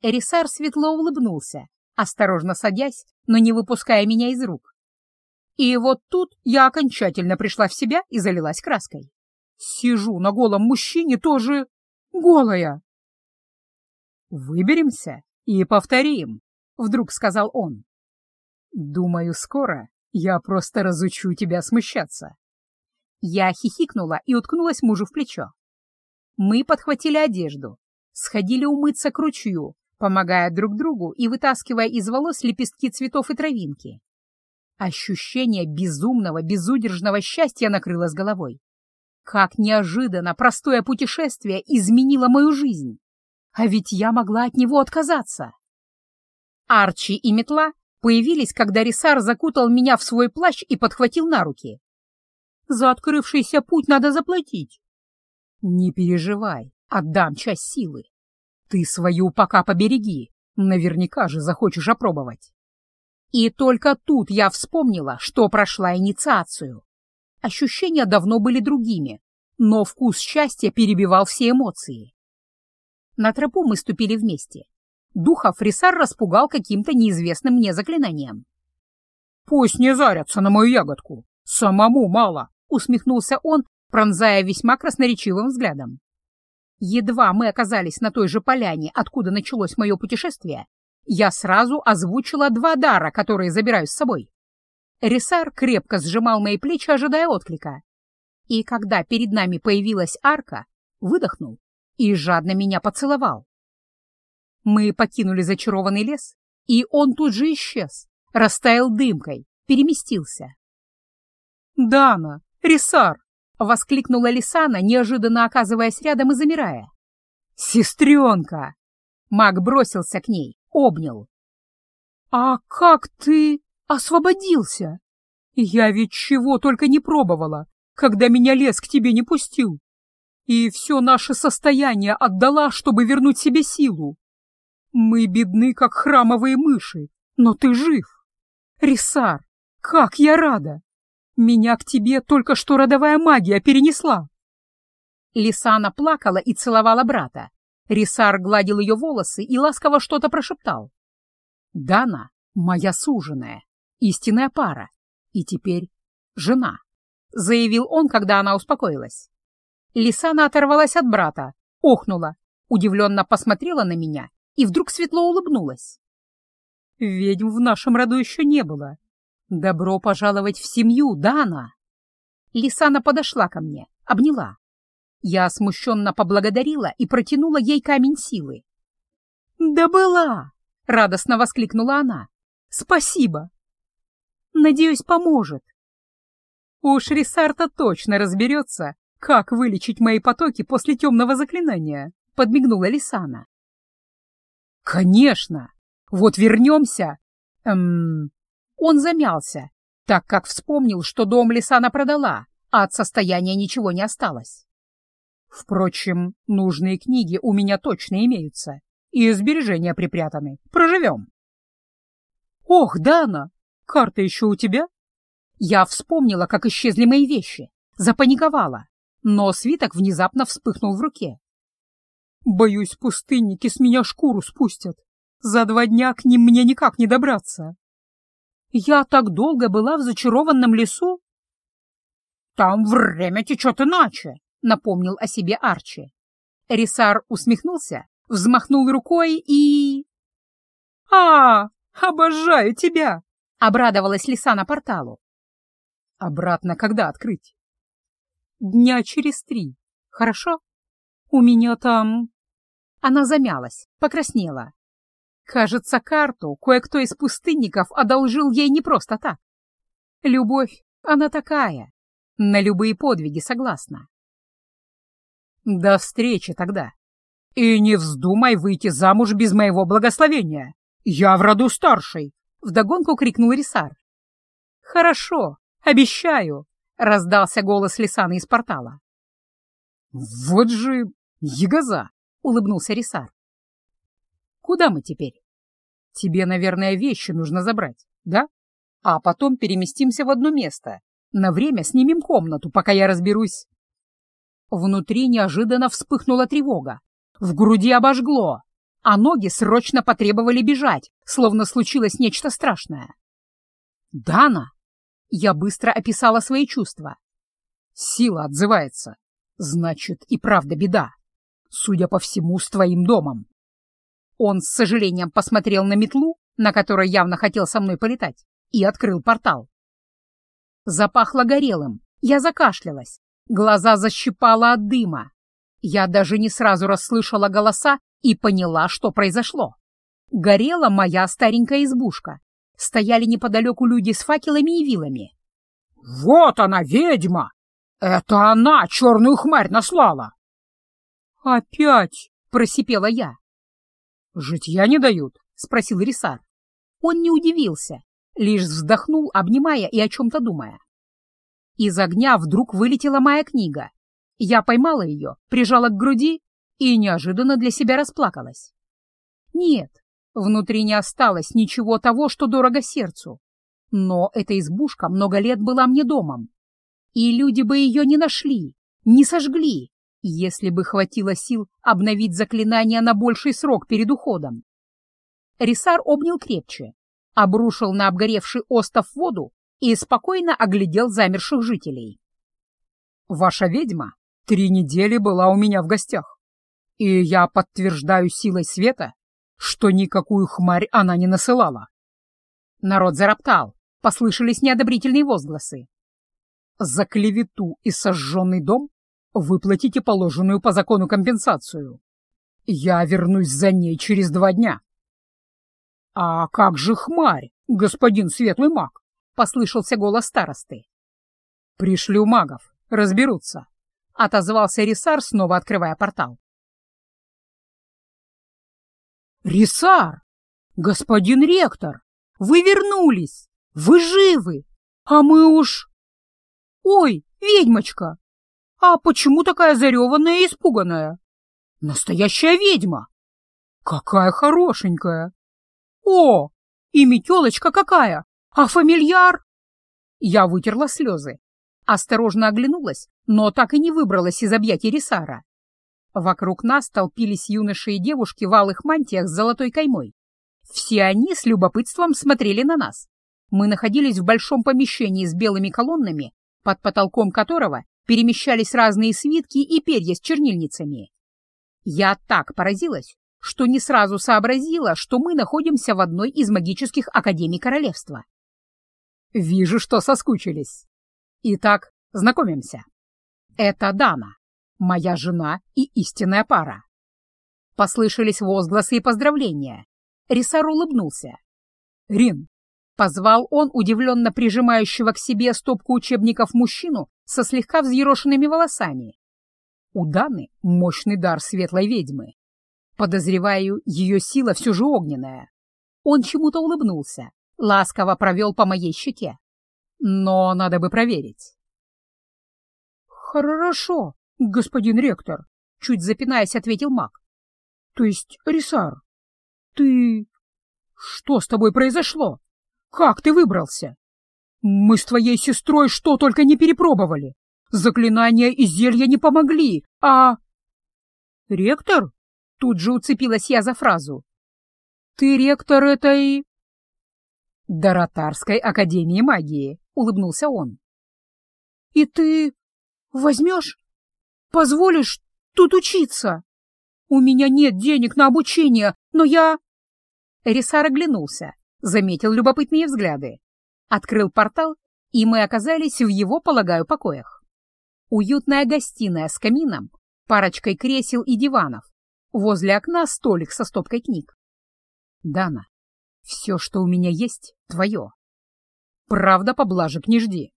Эрисар светло улыбнулся, осторожно садясь, но не выпуская меня из рук. И вот тут я окончательно пришла в себя и залилась краской. Сижу на голом мужчине тоже голая. «Выберемся и повторим», — вдруг сказал он. «Думаю, скоро я просто разучу тебя смущаться». Я хихикнула и уткнулась мужу в плечо. Мы подхватили одежду, сходили умыться к ручью, помогая друг другу и вытаскивая из волос лепестки цветов и травинки. Ощущение безумного, безудержного счастья накрыло с головой. Как неожиданно простое путешествие изменило мою жизнь. А ведь я могла от него отказаться. Арчи и метла появились, когда Рисар закутал меня в свой плащ и подхватил на руки. За открывшийся путь надо заплатить. Не переживай, отдам часть силы. Ты свою пока побереги, наверняка же захочешь опробовать. И только тут я вспомнила, что прошла инициацию. Ощущения давно были другими, но вкус счастья перебивал все эмоции. На тропу мы ступили вместе. Духа Фрисар распугал каким-то неизвестным мне заклинанием. «Пусть не зарятся на мою ягодку, самому мало», — усмехнулся он, пронзая весьма красноречивым взглядом. Едва мы оказались на той же поляне, откуда началось мое путешествие, я сразу озвучила два дара, которые забираю с собой. Рисар крепко сжимал мои плечи, ожидая отклика. И когда перед нами появилась арка, выдохнул и жадно меня поцеловал. Мы покинули зачарованный лес, и он тут же исчез, растаял дымкой, переместился. «Дана! Рисар!» — воскликнула Лисана, неожиданно оказываясь рядом и замирая. «Сестренка!» Маг бросился к ней, обнял. «А как ты освободился? Я ведь чего только не пробовала, когда меня лес к тебе не пустил. И все наше состояние отдала, чтобы вернуть себе силу. Мы бедны, как храмовые мыши, но ты жив. Рисар, как я рада! Меня к тебе только что родовая магия перенесла. Лисана плакала и целовала брата. Рисар гладил ее волосы и ласково что-то прошептал. «Дана — моя суженая, истинная пара, и теперь жена», — заявил он, когда она успокоилась. Лисана оторвалась от брата, охнула, удивленно посмотрела на меня и вдруг светло улыбнулась. «Ведьм в нашем роду еще не было. Добро пожаловать в семью, Дана!» Лисана подошла ко мне, обняла. Я смущенно поблагодарила и протянула ей камень силы. «Да была!» — радостно воскликнула она. «Спасибо!» «Надеюсь, поможет!» «Уж Рисарта точно разберется, как вылечить мои потоки после темного заклинания!» — подмигнула Лисана. «Конечно! Вот вернемся!» Эм... Он замялся, так как вспомнил, что дом Лисана продала, а от состояния ничего не осталось. Впрочем, нужные книги у меня точно имеются, и сбережения припрятаны. Проживем. Ох, Дана, карта еще у тебя? Я вспомнила, как исчезли мои вещи, запаниковала, но свиток внезапно вспыхнул в руке. Боюсь, пустынники с меня шкуру спустят. За два дня к ним мне никак не добраться. Я так долго была в зачарованном лесу? Там время течет иначе, — напомнил о себе Арчи. Рисар усмехнулся, взмахнул рукой и... «А, обожаю тебя!» — обрадовалась лиса на порталу. «Обратно когда открыть?» «Дня через три. Хорошо? У меня там...» Она замялась, покраснела. Кажется, карту кое-кто из пустынников одолжил ей не просто так. Любовь, она такая, на любые подвиги согласна. До встречи тогда. И не вздумай выйти замуж без моего благословения. Я в роду старший, — вдогонку крикнул Рисар. Хорошо, обещаю, — раздался голос Лисаны из портала. Вот же ягоза, — улыбнулся Рисар. Куда мы теперь? Тебе, наверное, вещи нужно забрать, да? А потом переместимся в одно место. На время снимем комнату, пока я разберусь Внутри неожиданно вспыхнула тревога. В груди обожгло, а ноги срочно потребовали бежать, словно случилось нечто страшное. «Дана!» Я быстро описала свои чувства. «Сила отзывается. Значит, и правда беда. Судя по всему, с твоим домом». Он с сожалением посмотрел на метлу, на которой явно хотел со мной полетать, и открыл портал. Запахло горелым. Я закашлялась, Глаза защипало от дыма. Я даже не сразу расслышала голоса и поняла, что произошло. Горела моя старенькая избушка. Стояли неподалеку люди с факелами и вилами. «Вот она, ведьма! Это она черную хмарь наслала!» «Опять!» — просипела я. «Житья не дают?» — спросил Рисар. Он не удивился, лишь вздохнул, обнимая и о чем-то думая. Из огня вдруг вылетела моя книга. Я поймала ее, прижала к груди и неожиданно для себя расплакалась. Нет, Внутри не осталось ничего того, что дорого сердцу. Но эта избушка много лет была мне домом. И люди бы ее не нашли, не сожгли, если бы хватило сил обновить заклинание на больший срок перед уходом. Рисар обнял крепче, обрушил на обгоревший остов воду и спокойно оглядел замерших жителей. «Ваша ведьма три недели была у меня в гостях, и я подтверждаю силой света, что никакую хмарь она не насылала». Народ зароптал, послышались неодобрительные возгласы. «За клевету и сожженный дом выплатите положенную по закону компенсацию. Я вернусь за ней через два дня». «А как же хмарь, господин светлый маг?» — послышался голос старосты. «Пришлю магов, разберутся», — отозвался Рисар, снова открывая портал. «Рисар! Господин ректор! Вы вернулись! Вы живы! А мы уж...» «Ой, ведьмочка! А почему такая зареванная и испуганная? Настоящая ведьма! Какая хорошенькая! О, и метелочка какая! А фамильяр? Я вытерла слезы. Осторожно оглянулась, но так и не выбралась из объятий Рисара. Вокруг нас толпились юноши и девушки в алых мантиях с золотой каймой. Все они с любопытством смотрели на нас. Мы находились в большом помещении с белыми колоннами, под потолком которого перемещались разные свитки и перья с чернильницами. Я так поразилась, что не сразу сообразила, что мы находимся в одной из магических академий королевства. Вижу, что соскучились. Итак, знакомимся. Это Дана, моя жена и истинная пара. Послышались возгласы и поздравления. Рисар улыбнулся. Рин, позвал он удивленно прижимающего к себе стопку учебников мужчину со слегка взъерошенными волосами. У Даны мощный дар светлой ведьмы. Подозреваю, ее сила все же огненная. Он чему-то улыбнулся, ласково провел по моей щеке. Но надо бы проверить. «Хорошо, господин ректор», — чуть запинаясь, ответил маг. «То есть, Рисар, ты... Что с тобой произошло? Как ты выбрался? Мы с твоей сестрой что только не перепробовали. Заклинания и зелья не помогли, а...» «Ректор?» — тут же уцепилась я за фразу. «Ты ректор этой...» «Доротарской академии магии», — улыбнулся он. «И ты возьмешь, позволишь тут учиться? У меня нет денег на обучение, но я...» Рисар оглянулся, заметил любопытные взгляды, открыл портал, и мы оказались в его, полагаю, покоях. Уютная гостиная с камином, парочкой кресел и диванов, возле окна столик со стопкой книг. «Дана, все, что у меня есть, твое. Правда, поблажек не жди.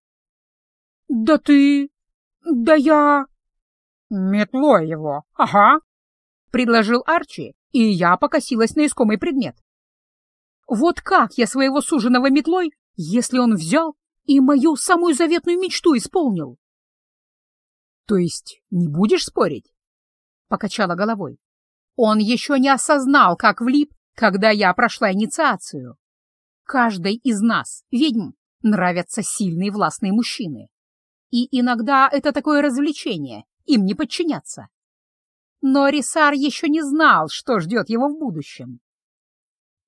Да ты... да я... Метлой его, ага, предложил Арчи, и я покосилась на искомый предмет. Вот как я своего суженого метлой, если он взял и мою самую заветную мечту исполнил? То есть не будешь спорить? Покачала головой. Он еще не осознал, как влип когда я прошла инициацию. Каждой из нас, ведьм, нравятся сильные властные мужчины. И иногда это такое развлечение, им не подчиняться. Но Рисар еще не знал, что ждет его в будущем.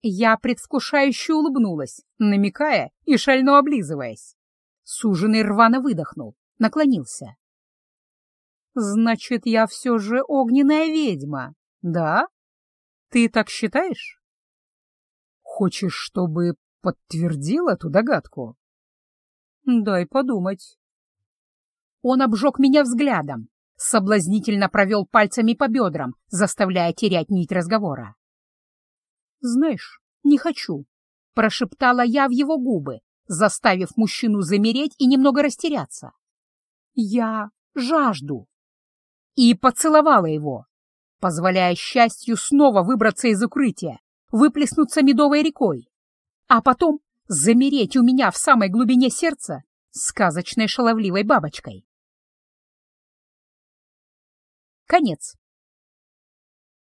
Я предвкушающе улыбнулась, намекая и шально облизываясь. Суженый рвано выдохнул, наклонился. «Значит, я все же огненная ведьма, да? Ты так считаешь?» Хочешь, чтобы подтвердил эту догадку? Дай подумать. Он обжег меня взглядом, соблазнительно провел пальцами по бедрам, заставляя терять нить разговора. «Знаешь, не хочу», — прошептала я в его губы, заставив мужчину замереть и немного растеряться. «Я жажду». И поцеловала его, позволяя счастью снова выбраться из укрытия, выплеснуться медовой рекой, а потом замереть у меня в самой глубине сердца сказочной шаловливой бабочкой. Конец.